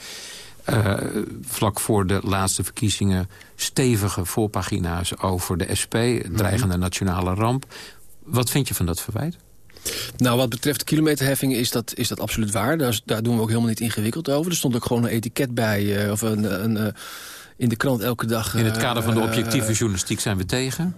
Vlak voor de laatste verkiezingen stevige voorpagina's over de SP. Dreigende mm -hmm. nationale ramp. Wat vind je van dat verwijt? Nou, wat betreft kilometerheffing is dat, is dat absoluut waar. Daar, daar doen we ook helemaal niet ingewikkeld over. Er stond ook gewoon een etiket bij, uh, of een... een uh, in de krant elke dag... In het kader van de objectieve journalistiek zijn we tegen?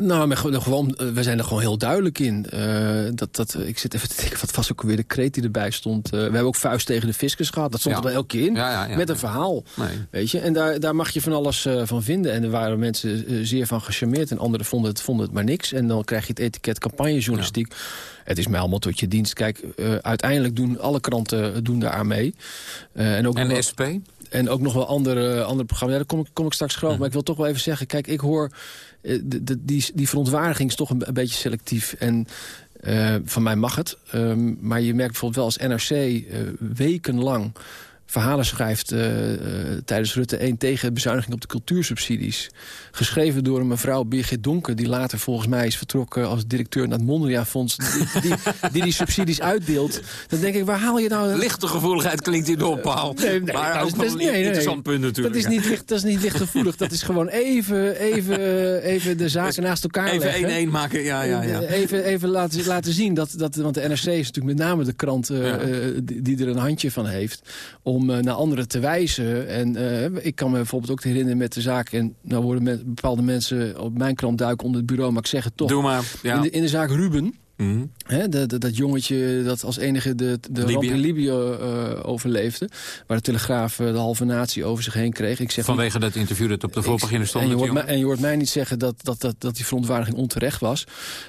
Nou, maar gewoon, eh, we zijn er gewoon heel duidelijk in. Uh, dat, dat, ik zit even te denken, wat was ook weer de kreet die erbij stond. Uh, we hebben ook vuist tegen de fiscus gehad. Dat stond er wel elke keer in, ja, ja, met een verhaal. Nee. Weet je? En daar, daar mag je van alles uh, van vinden. En er waren mensen zeer van gecharmeerd. En anderen vonden het, vonden het maar niks. En dan krijg je het etiket campagnejournalistiek. Het is mij allemaal tot je dienst. Kijk, uiteindelijk doen alle kranten doen daar aan mee. en ook en de SP? En ook nog wel andere, andere programma's. Ja, daar kom ik, kom ik straks groot. Maar ik wil toch wel even zeggen... Kijk, ik hoor... Eh, de, de, die, die verontwaardiging is toch een, een beetje selectief. En uh, van mij mag het. Um, maar je merkt bijvoorbeeld wel als NRC uh, wekenlang verhalen schrijft uh, tijdens Rutte 1 tegen bezuiniging op de cultuursubsidies. Geschreven door een mevrouw Birgit Donker, die later volgens mij is vertrokken als directeur naar het Mondriaan Fonds, die die, die die, subsidies uitdeelt. Dan denk ik, waar haal je nou... Lichte gevoeligheid klinkt hier door, Paul. Nee, nee, maar ook nee, nee, interessant punt natuurlijk. Dat is niet, licht, dat is niet lichtgevoelig. dat is gewoon even, even, even de zaken dus naast elkaar even leggen. Even 1-1 maken, ja, ja, ja. Even, even laten, laten zien, dat, dat, want de NRC is natuurlijk met name de krant uh, ja. die, die er een handje van heeft om uh, naar anderen te wijzen. En uh, ik kan me bijvoorbeeld ook herinneren met de zaak... en nou worden met, bepaalde mensen op mijn krant duiken onder het bureau... maar ik zeg het toch. Doe maar, ja. in, de, in de zaak Ruben... Mm dat, dat jongetje dat als enige de, de ramp in Libië uh, overleefde. Waar de Telegraaf uh, de halve natie over zich heen kreeg. Ik zeg Vanwege dat interview dat op de voorpagina stond. En je, hoort mij, en je hoort mij niet zeggen dat, dat, dat, dat die verontwaardiging onterecht was.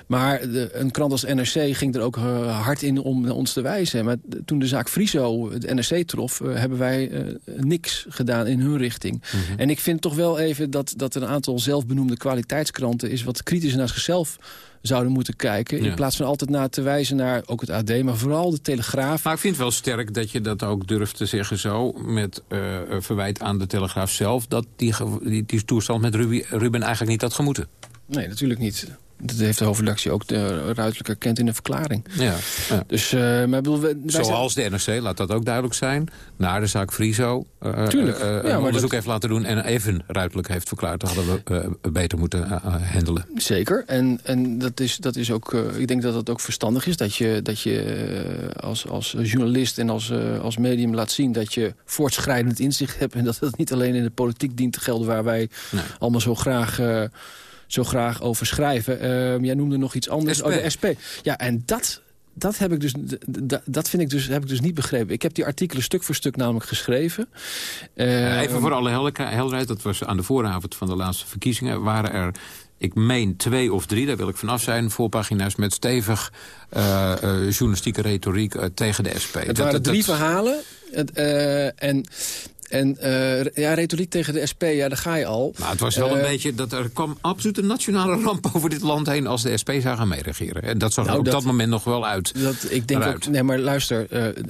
Maar de, een krant als NRC ging er ook uh, hard in om ons te wijzen. Maar toen de zaak Friso de NRC trof... hebben wij niks gedaan in hun richting. Mm -hmm. En ik vind toch wel even dat, dat een aantal zelfbenoemde kwaliteitskranten... is wat kritisch naar zichzelf zouden moeten kijken. In plaats van altijd naar te wijzen naar ook het AD, maar vooral de Telegraaf. Maar ik vind het wel sterk dat je dat ook durft te zeggen zo... met uh, verwijt aan de Telegraaf zelf... dat die, die, die toestand met Ruben, Ruben eigenlijk niet had gemoeten. Nee, natuurlijk niet. Dat heeft de hoofdredactie ook de, ruidelijk erkend in een verklaring. Ja, ja. Dus, uh, maar bedoel, wij Zoals de NRC, laat dat ook duidelijk zijn. Naar de zaak Friso uh, Tuurlijk. Uh, ja, een onderzoek dat... heeft laten doen... en even ruidelijk heeft verklaard... dat hadden we beter moeten handelen. Zeker. En, en dat, is, dat is ook... ik denk dat het ook verstandig is... dat je, dat je als, als journalist en als, als medium laat zien... dat je voortschrijdend inzicht hebt... en dat het niet alleen in de politiek dient te gelden... waar wij nee. allemaal zo graag zo graag over schrijven. Uh, jij noemde nog iets anders. SP. Oh, de SP. Ja, en dat, dat, heb ik dus, dat vind ik dus, heb ik dus niet begrepen. Ik heb die artikelen stuk voor stuk namelijk geschreven. Uh, Even voor alle helderheid, dat was aan de vooravond van de laatste verkiezingen... waren er ik meen twee of drie, daar wil ik vanaf zijn... voorpagina's met stevig uh, uh, journalistieke retoriek uh, tegen de SP. Het waren dat, drie dat... verhalen. Het, en en uh, ja, retoriek tegen de SP, ja, daar ga je al. Nou, het was wel uh, een beetje dat er kwam absoluut een nationale ramp over dit land heen als de SP zou gaan meeregeren. En dat zag nou, er op dat, dat, moment nog wel uit. Dat, ik denk ook, nee, maar luister, uh,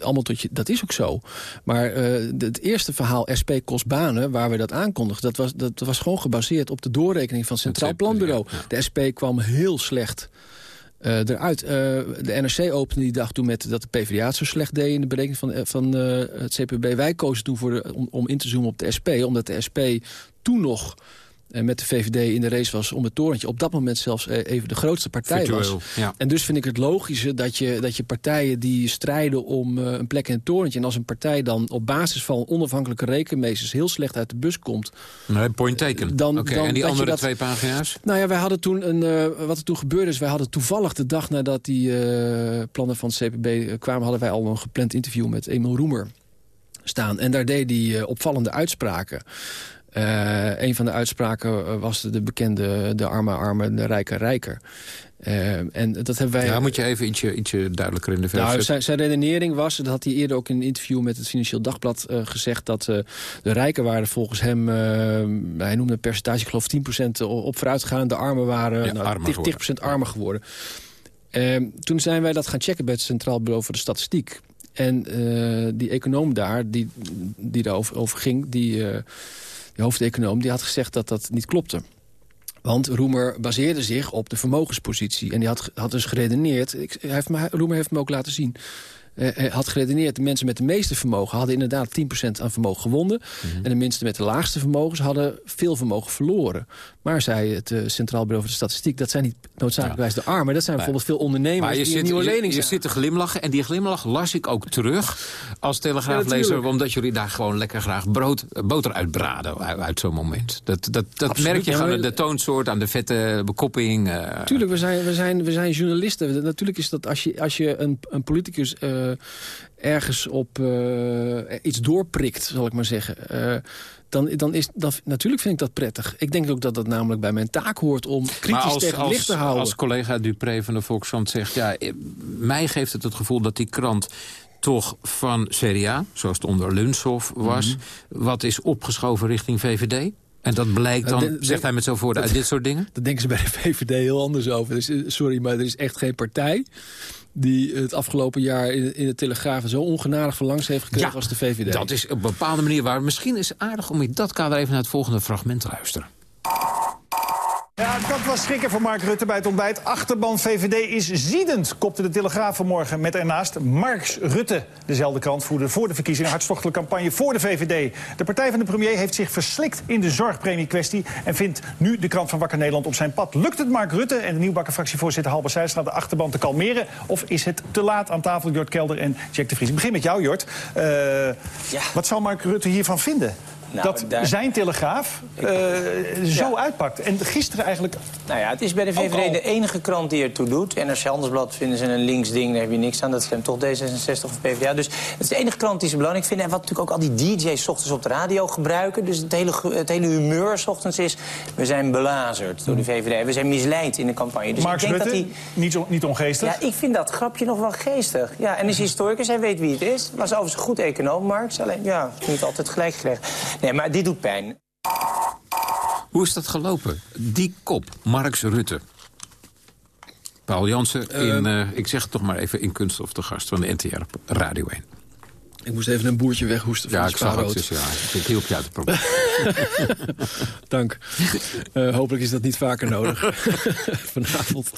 allemaal tot je, dat is ook zo. Maar het eerste verhaal SP kost banen, waar we dat aankondigden, dat was, dat was gewoon gebaseerd op de doorrekening van het Centraal Planbureau. Ja, ja. De SP kwam heel slecht uh, eruit. Uh, de NRC opende die dag toen met dat de PvdA het zo slecht deed... in de berekening van, van uh, het CPB. Wij kozen toen voor om, om in te zoomen op de SP... omdat de SP toen nog en met de VVD in de race was om het torentje... op dat moment zelfs even de grootste partij Virtueel, was. Ja. En dus vind ik het logische dat je, dat je partijen die strijden om uh, een plek in het torentje... en als een partij dan op basis van onafhankelijke rekenmeesters... heel slecht uit de bus komt... Nee, point taken. Dan, okay, dan en die andere dat, twee pagina's? Nou ja, wij hadden toen een, uh, wat er toen gebeurde is... wij hadden toevallig de dag nadat die uh, plannen van het CPB kwamen... hadden wij al een gepland interview met Emil Roemer staan. En daar deed hij opvallende uitspraken... Uh, een van de uitspraken was de, de bekende de arme arme, de rijke rijker. Uh, en dat hebben wij... Ja, moet je even ietsje, ietsje duidelijker in de verf nou, zijn, zijn, redenering was, dat had hij eerder ook in een interview met het Financieel Dagblad uh, gezegd... dat uh, de rijken waren volgens hem, hij noemde een percentage, ik geloof 10% op vooruit gegaan. De armen waren ja, nou, armer 10%, 10 armer geworden. Ehm, toen zijn wij dat gaan checken bij het Centraal Bureau voor de Statistiek. En die econoom daar, die, die daarover over ging... die de hoofdeconoom, die had gezegd dat dat niet klopte. Want Roemer baseerde zich op de vermogenspositie. En die had, had dus geredeneerd... Ik, hij heeft me, Roemer heeft me ook laten zien... had geredeneerd... de mensen met de meeste vermogen hadden inderdaad 10% aan vermogen gewonnen. Mhm. En de mensen met de laagste vermogens hadden veel vermogen verloren. Maar zei het Centraal Bureau voor de Statistiek... dat zijn niet noodzakelijkwijs de armen. Dat zijn bijvoorbeeld veel ondernemers die zit, nieuwe leningen Je, je zit te glimlachen en die glimlach las ik ook terug als telegraaflezer... omdat jullie daar gewoon lekker graag brood, boter uitbraden uit zo'n moment. Dat, dat, dat merk je gewoon de toonsoort aan de vette bekopping. Uh. Tuurlijk, we zijn, we, zijn, we zijn journalisten. Natuurlijk is dat als je, als je een, een politicus uh, ergens op uh, iets doorprikt, zal ik maar zeggen dan, dan is dat, natuurlijk vind ik dat prettig. Ik denk ook dat dat namelijk bij mijn taak hoort om kritisch als, tegen licht te houden. Als collega Dupré van de Volkskrant zegt... ja, mij geeft het het gevoel dat die krant toch van CDA, zoals het onder Lunshoff was... Mhm. wat is opgeschoven richting VVD? En dat blijkt dan, zegt hij met zo voor uit dit soort dingen? Dat denken ze bij de VVD heel anders over. Dus, eh, sorry, maar er is echt geen partij die het afgelopen jaar in, in de Telegraaf zo ongenadig van langs heeft gekregen als de VVD. Dat is op een bepaalde manier waar. Misschien is het aardig om in dat kader even naar het volgende fragment te luisteren. Ja, dat was schrikken voor Mark Rutte bij het ontbijt. Achterban VVD is ziedend, kopte de Telegraaf vanmorgen. Met ernaast Marks Rutte. Dezelfde krant voerde voor de verkiezingen hartstochtelijke campagne voor de VVD. De partij van de premier heeft zich verslikt in de zorgpremie-kwestie... en vindt nu de krant van Wakker Nederland op zijn pad. Lukt het Mark Rutte en de nieuwbakken-fractievoorzitter Halber Zijstra... de achterban te kalmeren? Of is het te laat aan tafel, Jort Kelder en Jack de Vries? Ik begin met jou, Jort. Uh, ja. Wat zal Mark Rutte hiervan vinden? Nou, dat zijn telegraaf uh, zo uitpakt. En gisteren eigenlijk... Nou ja, het is bij de VVD de enige krant die ertoe doet. NRC Handelsblad vinden ze een links ding, daar heb je niks aan. Dat stemt toch D66 of PvdA. Dus het is de enige krant die ze belangrijk vinden. En wat natuurlijk ook al die DJ's ochtends op de radio gebruiken. Dus het hele, het hele humeur ochtends is... we zijn belazerd door de VVD. We zijn misleid in de campagne. Dus Mark ik denk dat hij... niet, niet ongeestig? Ja, ik vind dat grapje nog wel geestig. Ja, en is historicus, hij weet wie het is. Was overigens een goed econoom, Marx. Alleen, ja, niet altijd gelijk gekregen. Nee, maar dit doet pijn. Hoe is dat gelopen? Die kop, Marx Rutte. Paul Jansen, in, uh, ik zeg het toch maar even in Kunststof te gast van de NTR Radio 1. Ik moest even een boertje weghoesten van ja, ik zag het, dus ja, ik hielp je uit het probleem. Dank. Uh, hopelijk is dat niet vaker nodig vanavond.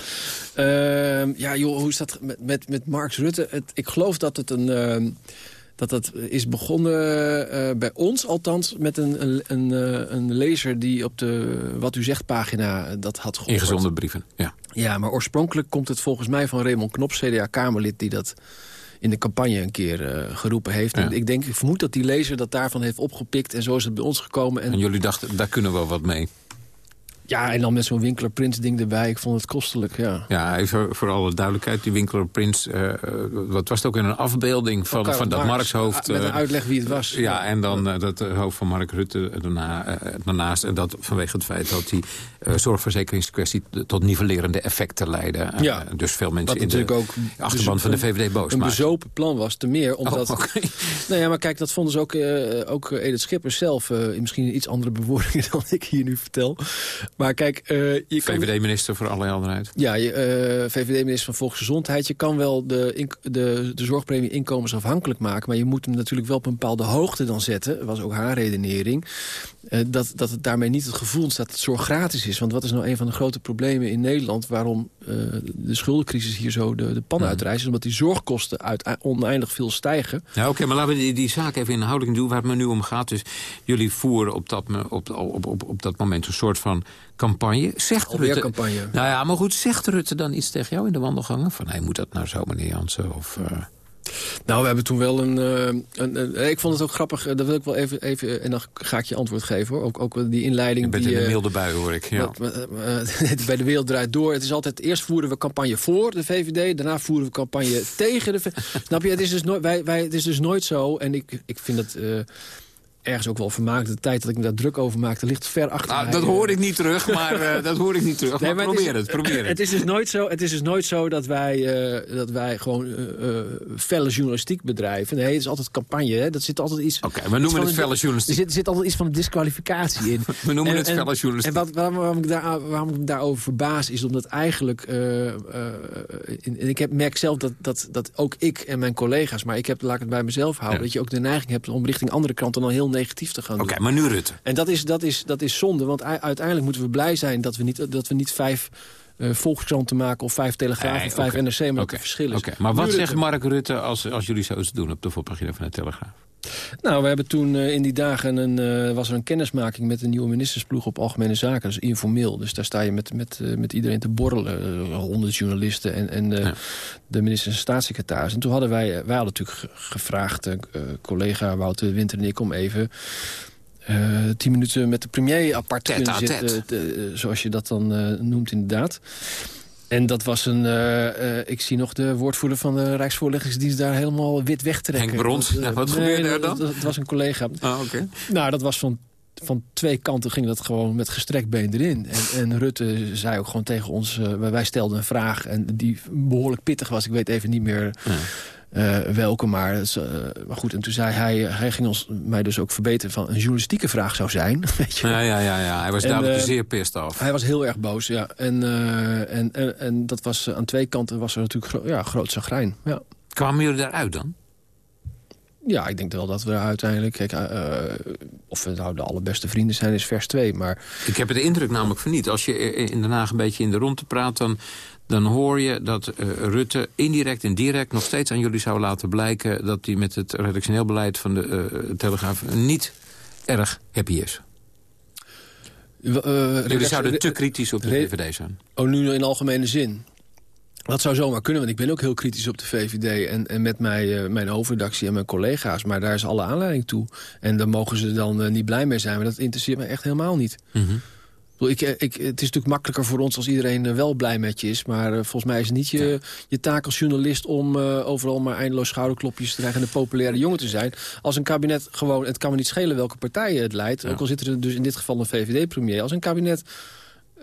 Uh, ja, joh, hoe is dat met, met, met Marx Rutte? Het, ik geloof dat het een... Dat dat is begonnen uh, bij ons althans met een, een, een, uh, een, lezer die op de Wat U Zegt pagina dat had gehoord. Ingezonde brieven, ja. Ja, maar oorspronkelijk komt het volgens mij van Raymond Knop, CDA-Kamerlid... die dat in de campagne een keer uh, geroepen heeft. En ik denk, ik vermoed dat die lezer dat daarvan heeft opgepikt... en zo is het bij ons gekomen. En, en jullie dachten, daar kunnen we wat mee? Ja, en dan met zo'n Winkler Prins ding erbij. Ik vond het kostelijk, ja. Ja, even voor alle duidelijkheid. Die Winkler Prins, uh, wat was het ook in een afbeelding van, van dat Marx-hoofd. Met een eh, uitleg wie het was. Ja, en dan uh, dat hoofd van Mark Rutte daarna, daarnaast. En dat vanwege het feit dat die zorgverzekeringskwestie... tot nivellerende effecten leidde. Ja, dus veel mensen in de ook achterband van de VVD boos Een bezopen plan was, te meer omdat... Oh, okay. Nou ja, maar kijk, dat vonden ze ook, ook Edith Schippers zelf... in misschien iets andere bewoordingen dan ik hier nu vertel... Maar kijk... Uh, VVD-minister voor alle helderheid. Ja, uh, VVD-minister van Volksgezondheid. Je kan wel de, de, de zorgpremie inkomensafhankelijk maken... maar je moet hem natuurlijk wel op een bepaalde hoogte dan zetten. Dat was ook haar redenering. Uh, dat, dat het daarmee niet het gevoel ontstaat dat zorg gratis is. Want wat is nou een van de grote problemen in Nederland... waarom de schuldencrisis hier zo de, de pan ja. uitreist... is omdat die zorgkosten uit, oneindig veel stijgen. Ja, oké, maar laten we die, die zaak even inhoudelijk doen... waar het me nu om gaat. Dus jullie voeren op dat, op, op, op, op dat moment een soort van campagne. Zegt Alweer Rutte, campagne. Nou ja, maar goed, zegt Rutte dan iets tegen jou in de wandelgangen? Van, hij moet dat nou zo, meneer Jansen? Of, uh... Nou, we hebben toen wel een, uh, een, een, Ik vond het ook grappig, dat wil ik wel even... even en dan ga ik je antwoord geven, hoor. Ook, ook die inleiding... Je bent die, in de milde bui, hoor ik. Ja. bij de wereld draait door. Het is altijd... Eerst voeren we campagne voor de VVD. Daarna voeren we campagne tegen de VVD. Snap je? Het is dus nooit, wij, wij, het is dus nooit zo. En ik, ik vind. Uh, ergens ook wel vermaakt. De tijd dat ik me daar druk over maakte ligt ver achter nou, Dat hoor ik niet terug, maar uh, dat hoor ik niet terug. Nee, maar, probeer het, het, probeer het. Het is dus nooit zo, het is dus nooit zo dat, wij, uh, dat wij gewoon uh, felle journalistiek bedrijven. Nee, het is altijd campagne. Hè. Dat zit altijd iets... Oké, okay, we noemen het felle journalistiek. Er zit, zit, altijd iets van disqualificatie in. we noemen en, het felle journalistiek. En wat, waarom, waarom, ik daar, waarom ik daarover verbaas is omdat eigenlijk... en ik heb, merk zelf dat, dat, dat ook ik en mijn collega's... maar ik heb, laat ik het bij mezelf houden... Ja. dat je ook de neiging hebt om richting andere kranten dan heel negatief te gaan doen. Oké, maar nu Rutte. En dat is, dat, is, dat is zonde, want uiteindelijk moeten we blij zijn... dat we niet, dat we niet vijf Volkskrant te maken... of vijf Telegraaf of vijf NRC, maar okay. dat het verschil is. Maar wat zegt Mark Rutte als, als jullie zoiets doen op de voorpagina van de Telegraaf? Nou, we hebben toen uh, in die dagen een, uh, was er een kennismaking met een nieuwe ministersploeg op Algemene Zaken. Dat is informeel. Dus daar sta je met, met, uh, met iedereen te borrelen. honderd journalisten en, en ja. de minister en staatssecretaris. En toen hadden wij, wij hadden natuurlijk gevraagd, collega Wouter Winter en ik, om even... tien minuten met de premier apart te kunnen zitten. zoals je dat dan noemt inderdaad. En dat was een... Uh, uh, ik zie nog de woordvoerder van de Rijksvoorleggingsdienst... daar helemaal wit wegtrekken. Henk Brons, ja, wat nee, gebeurde er dan? Dat, dat, was een collega. Ah, oké. Nou, dat was van, van twee kanten ging dat gewoon met gestrekt been erin. En, en Rutte zei ook gewoon tegen ons... Wij stelden een vraag en die behoorlijk pittig was. Ik weet even niet meer... Ja. Uh, welke, maar, uh, maar goed. En toen zei hij, hij ging ons, mij dus ook verbeteren van een journalistieke vraag zou zijn. Weet je? Ja, ja, ja, ja, hij was duidelijk uh, zeer pissed af. Hij was heel erg boos, ja. En, en, en, en, dat was aan twee kanten was er natuurlijk gro ja, groot zagrijn. Ja. Kwamen jullie daaruit dan? Ja, ik denk wel dat we uiteindelijk... Kijk, of we nou de allerbeste vrienden zijn is vers 2, maar... Ik heb de indruk namelijk van niet. Als je in Den Haag een beetje in de ronde praat... dan dan hoor je dat uh, Rutte indirect en direct nog steeds aan jullie zou laten blijken... dat hij met het redactioneel beleid van de uh, Telegraaf niet erg happy is. Uh, jullie zouden te kritisch op de VVD zijn. Oh, nu in algemene zin? Dat zou zomaar kunnen, want ik ben ook heel kritisch op de VVD... en, en met mij, mijn hoofdredactie en mijn collega's. Maar daar is alle aanleiding toe. En daar mogen ze dan niet blij mee zijn. Maar dat interesseert me echt helemaal niet. Mm -hmm. Ik, ik, het is natuurlijk makkelijker voor ons als iedereen wel blij met je is. Maar uh, volgens mij is het niet je, je taak als journalist... om overal maar eindeloos schouderklopjes te krijgen... en een populaire jongen te zijn. Als een kabinet gewoon... Het kan me niet schelen welke partij het leidt. Ja. Ook al zit er dus in dit geval een VVD-premier. Als een kabinet...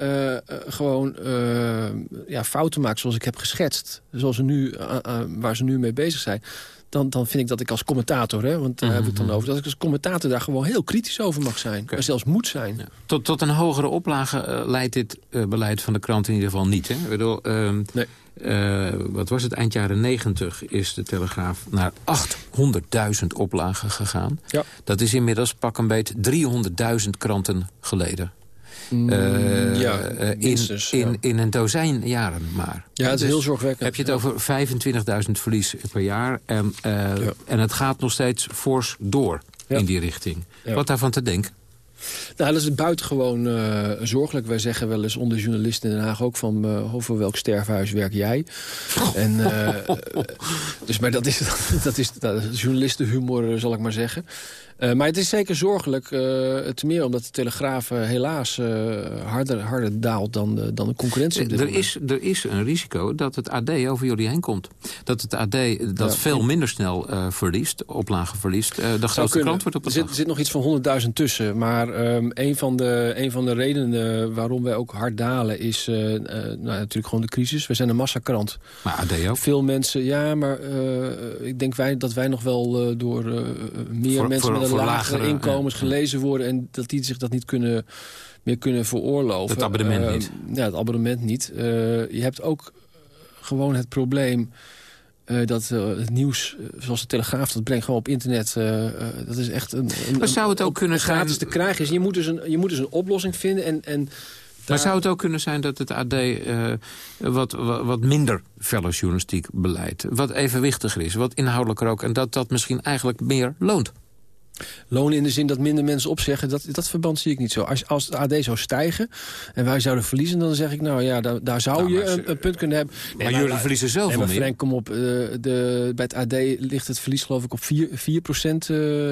Uh, gewoon ja, fouten maakt zoals ik heb geschetst. Zoals ze nu, waar ze nu mee bezig zijn dan, dan vind ik dat ik als commentator, hè, want daar mm -hmm. heb ik het dan over... dat ik als commentator daar gewoon heel kritisch over mag zijn. Okay. Maar zelfs moet zijn. Ja. Tot, tot een hogere oplage uh, leidt dit uh, beleid van de krant in ieder geval niet. Hè? Ik bedoel, uh, nee. wat was het? Eind jaren negentig is de Telegraaf naar 800.000 oplagen gegaan. Ja. Dat is inmiddels pak een beet 300.000 kranten geleden. Uh, ja, in, in, in een dozijn jaren maar. Ja, het is dus heel zorgwekkend. Heb je het over 25.000 verlies per jaar. En, ja. en het gaat nog steeds fors door in die richting. Wat daarvan te denken? Nou, dat is buitengewoon uh, zorgelijk. Wij zeggen wel eens onder journalisten in Den Haag ook van... Uh, over welk sterfhuis werk jij? En, uh, dus, maar dat is, dat is, dat is journalistenhumor, zal ik maar zeggen. Uh, maar het is zeker zorgelijk, uh, te meer omdat de Telegraaf uh, helaas harder, harder daalt dan de, dan de concurrentie. Er is, er is een risico dat het AD over jullie heen komt. Dat het AD dat ja, veel minder snel verliest, oplagen verliest, de grootste krant wordt op de Er zit, zit, nog iets van 100.000 tussen, maar um, een, van de, een van de redenen waarom wij ook hard dalen is nou, natuurlijk gewoon de crisis. We zijn een massakrant. Maar AD ook? Veel mensen, ja, maar ik denk wij, dat wij nog wel door meer voor, mensen... Voor, voor lagere, lagere inkomens ja. gelezen worden... en dat die zich dat niet kunnen, meer kunnen veroorloven. Het abonnement uh, niet. Ja, het abonnement niet. Uh, je hebt ook gewoon het probleem... Uh, dat uh, het nieuws, zoals de Telegraaf, dat brengt gewoon op internet. Uh, dat is echt een, een, maar zou het ook kunnen gratis zijn... te krijgen is. Je moet dus een, je moet dus een oplossing vinden. En, en maar zou het ook kunnen zijn dat het AD uh, wat, wat, wat minder felle journalistiek beleidt? Wat evenwichtiger is, wat inhoudelijker ook. En dat dat misschien eigenlijk meer loont? Lonen in de zin dat minder mensen opzeggen, dat, dat verband zie ik niet zo. Als, als het AD zou stijgen en wij zouden verliezen... dan zeg ik, nou ja, daar, daar zou nou, je een, een, punt kunnen hebben. Nee, maar, maar jullie verliezen zoveel nee, maar Frank, kom op. Uh, de, bij het AD ligt het verlies geloof ik op 4, 4 procent. Uh,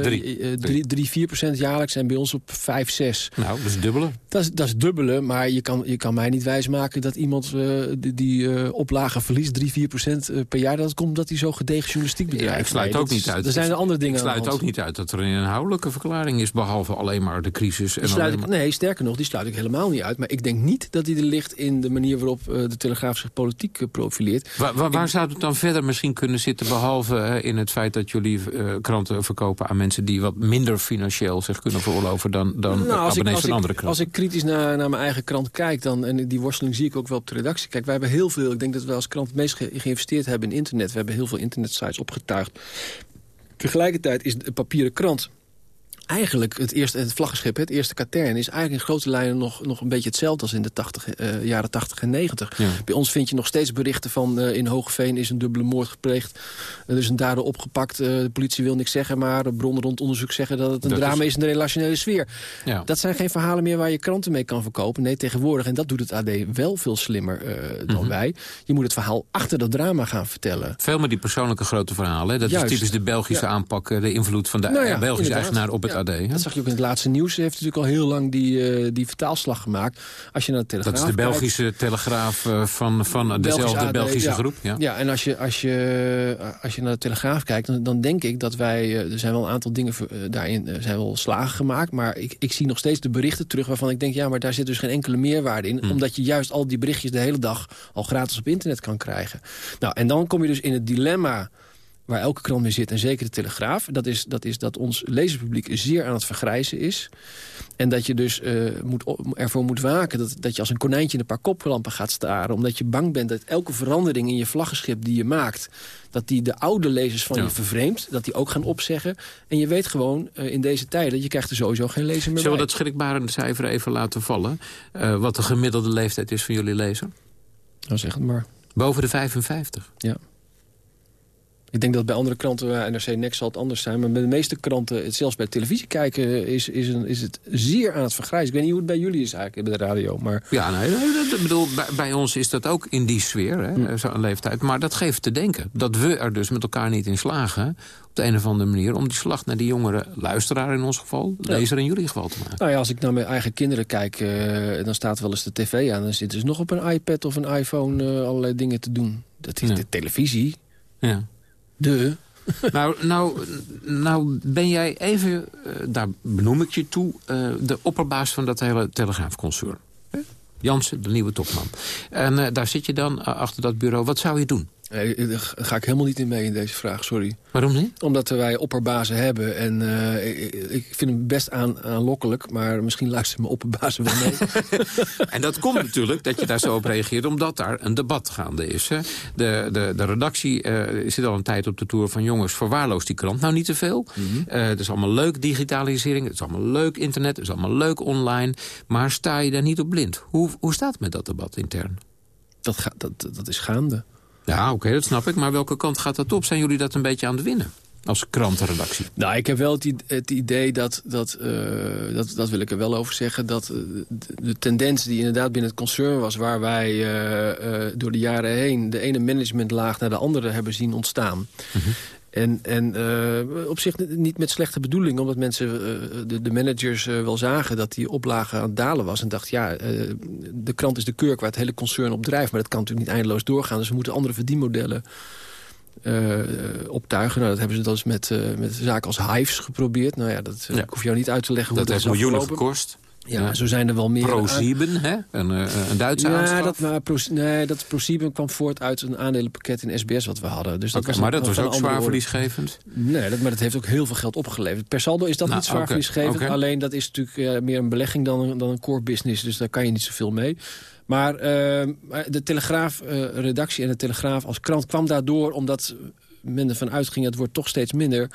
3, 4 procent jaarlijks en bij ons op 5, 6. Nou, dat is dubbele. Dat is, dat is dubbele, maar je kan, je kan mij niet wijsmaken... dat iemand die, die oplagen verliest, 3, 4 procent per jaar... dat komt omdat hij zo gedegen journalistiek bedrijft. Ja, ik sluit nee, ook niet uit. Er zijn er andere dingen Ik sluit ook niet uit dat er een inhoudelijke verklaring is... behalve alleen maar de crisis. En. Nee, sterker nog, die sluit ik helemaal niet uit. Maar ik denk niet dat die er ligt in de manier waarop uh, de Telegraaf zich politiek uh, profileert. Waar, waar, waar ik... zou het dan verder misschien kunnen zitten... behalve in het feit dat jullie kranten verkopen aan mensen... die wat minder financieel zich kunnen veroorloven dan, dan nou, abonnees ik, van andere kranten? Als ik kritisch naar, naar mijn eigen krant kijk... Dan, en die worsteling zie ik ook wel op de redactie. Kijk, wij hebben heel veel... Ik denk dat we als krant het meest ge geïnvesteerd hebben in internet. We hebben heel veel internetsites opgetuigd. Tegelijkertijd is de papieren krant eigenlijk het eerste het vlaggenschip, het eerste katern... is eigenlijk in grote lijnen nog, nog een beetje hetzelfde als in de 80, uh, jaren 80 en 90. Bij ons vind je nog steeds berichten van... Uh, in Hogeveen is een dubbele moord gepleegd. Er is een dader opgepakt. Uh, de politie wil niks zeggen, maar de bronnen rond onderzoek zeggen... dat het een dat drama is... in de relationele sfeer. Ja. Dat zijn geen verhalen meer waar je kranten mee kan verkopen. Nee, tegenwoordig, en dat doet het AD wel veel slimmer dan mm -hmm. wij... je moet het verhaal achter dat drama gaan vertellen. Veel meer die persoonlijke grote verhalen. Hè? Dat Juist. is typisch de Belgische ja. aanpak, de invloed van de nou Belgische eigenaar op het AD. Hè? Dat zag je ook in het laatste nieuws. heeft natuurlijk al heel lang die, uh, die vertaalslag gemaakt. Als je naar de Telegraaf Dat is de Belgische kijkt, Telegraaf uh, van, van dezelfde AD, Belgische ja. groep. Ja, ja en als je, als, je, als je naar de Telegraaf kijkt, dan, dan denk ik dat wij... Er zijn wel een aantal dingen daarin zijn wel slagen gemaakt. Maar ik, ik zie nog steeds de berichten terug waarvan ik denk... ja, maar daar zit dus geen enkele meerwaarde in. Hmm. Omdat je juist al die berichtjes de hele dag al gratis op internet kan krijgen. Nou, en dan kom je dus in het dilemma waar elke krant mee zit, en zeker de Telegraaf... dat is dat, is dat ons lezerspubliek zeer aan het vergrijzen is. En dat je dus uh, moet, ervoor moet waken dat, dat je als een konijntje in een paar koplampen gaat staren... omdat je bang bent dat elke verandering in je vlaggenschip die je maakt... dat die de oude lezers van ja. je vervreemdt, dat die ook gaan opzeggen. En je weet gewoon uh, in deze tijden, je krijgt er sowieso geen lezer meer Zullen we dat schrikbarende cijfer even laten vallen? Uh, wat de gemiddelde leeftijd is van jullie lezer? Nou, zeg het maar. Boven de 55? Ja. Ik denk dat bij andere kranten, NRC Next zal het anders zijn... maar bij de meeste kranten, zelfs bij televisie kijken... is, is, een, is het zeer aan het vergrijzen. Ik weet niet hoe het bij jullie is eigenlijk, bij de radio. Maar... Ja, nee, dat, bedoel, bij, bij, ons is dat ook in die sfeer, hè, hm. zo'n leeftijd. Maar dat geeft te denken dat we er dus met elkaar niet in slagen... op de een of andere manier om die slag naar die jongere luisteraar in ons geval... lezer in jullie geval te maken. Nou ja, als ik naar mijn eigen kinderen kijk... Uh, dan staat wel eens de tv aan. Dan zitten ze nog op een iPad of een iPhone uh, allerlei dingen te doen. Dat is ja. de televisie. Ja. De. nou, nou, nou ben jij even, uh, daar benoem ik je toe... Uh, de opperbaas van dat hele telegraafconcern. Jansen, de nieuwe topman. En uh, daar zit je dan achter dat bureau. Wat zou je doen? Nee, daar ga ik helemaal niet in mee in deze vraag, sorry. Waarom niet? Omdat wij opperbazen hebben. En uh, ik, ik, vind hem best aan, aanlokkelijk, maar misschien luisteren mijn opperbazen wel mee. en dat komt natuurlijk dat je daar zo op reageert, omdat daar een debat gaande is. Hè? De, de, de redactie uh, zit al een tijd op de toer van jongens, verwaarloos die krant nou niet te veel. Mm -hmm. uh, het is allemaal leuk digitalisering, het is allemaal leuk internet, het is allemaal leuk online. Maar sta je daar niet op blind? Hoe, hoe staat het met dat debat intern? Dat, ga, dat, dat is gaande. Ja, oké, okay, dat snap ik. Maar welke kant gaat dat op? Zijn jullie dat een beetje aan het winnen? Als krantenredactie. Nou, ik heb wel het, het idee dat, dat, uh, dat, dat wil ik er wel over zeggen... dat uh, de, de, tendens die inderdaad binnen het concern was... waar wij uh, door de jaren heen de ene managementlaag naar de andere hebben zien ontstaan... Mm -hmm. En, en uh, op zich niet met slechte bedoeling, omdat mensen, uh, de, de, managers uh, wel zagen dat die oplage aan het dalen was. En dacht, ja, de krant is de kurk waar het hele concern op drijft. Maar dat kan natuurlijk niet eindeloos doorgaan. Dus we moeten andere verdienmodellen optuigen. Nou, dat hebben ze dan eens met, met zaken als Hives geprobeerd. Nou ja, dat ja. hoef jou niet uit te leggen dat hoe dat heeft miljoenen gekost. Ja, zo zijn er wel meer. ProSieben, hè? Een, een Duitse ja, aanschaf. Dat, maar Pro, nee, dat ProSieben kwam voort uit een aandelenpakket in SBS wat we hadden. Dus dat okay, was maar dat was ook zwaar verliesgevend? Nee, dat, maar dat heeft ook heel veel geld opgeleverd. Per saldo is dat nou, niet zwaar okay, verliesgevend. Okay. Alleen dat is natuurlijk uh, meer een belegging dan een, dan een core business. Dus daar kan je niet zoveel mee. Maar uh, de Telegraaf-redactie uh, en de Telegraaf als krant kwam daardoor... omdat men ervan uitging, het wordt toch steeds minder...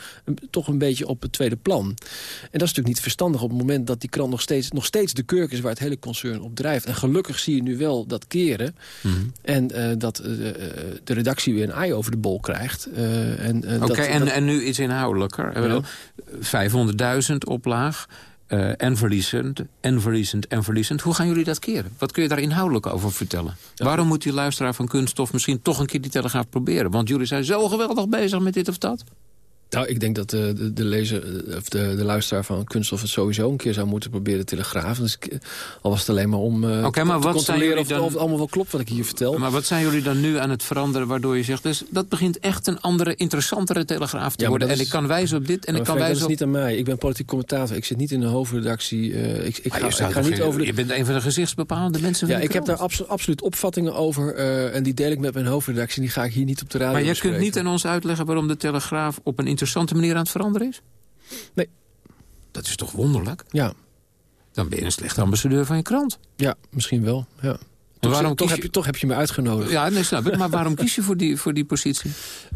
toch een beetje op het tweede plan. En dat is natuurlijk niet verstandig op het moment dat die krant nog steeds, nog steeds de kurk is... waar het hele concern op drijft. En gelukkig zie je nu wel dat keren. Mm -hmm. En uh, dat uh, de redactie weer een ei over de bol krijgt. Uh, Oké, okay, en, en nu iets inhoudelijker. Ja. 500.000 oplaag. Uh, en verliezend, en verliezend, en verliezend. Hoe gaan jullie dat keren? Wat kun je daar inhoudelijk over vertellen? Ja. Waarom moet die luisteraar van kunststof misschien toch een keer die telegraaf proberen? Want jullie zijn zo geweldig bezig met dit of dat. Nou, ik denk dat de, de, de lezer, of de, de luisteraar van Kunststof het sowieso een keer zou moeten proberen telegrafen. Dus ik, al was het alleen maar om uh, okay, maar te wat controleren of, dan... of, het allemaal wel klopt wat ik hier vertel. Maar wat zijn jullie dan nu aan het veranderen waardoor je zegt... dus dat begint echt een andere, interessantere telegraaf te ja, worden. Is, en ik kan wijzen op dit en ik kan wijzen dat op... is niet aan mij. Ik ben politiek commentator. Ik zit niet in de hoofdredactie. Uh, ik, ik, ga, ik ga niet over de... Je bent een van de gezichtsbepalende mensen van Ja, ik heb daar abso absoluut opvattingen over. Uh, en die deel ik met mijn hoofdredactie. Die ga ik hier niet op de radio Maar jij kunt niet aan ons uitleggen waarom de telegraaf... op een interessante manier aan het veranderen is? Nee. Dat is toch wonderlijk? Ja. Dan ben je een slechte ambassadeur van je krant. Ja, misschien wel, ja. Toch, waarom toch, heb je, toch heb je me uitgenodigd. Ja, nee, snap ik. Maar waarom kies je voor die, voor die positie?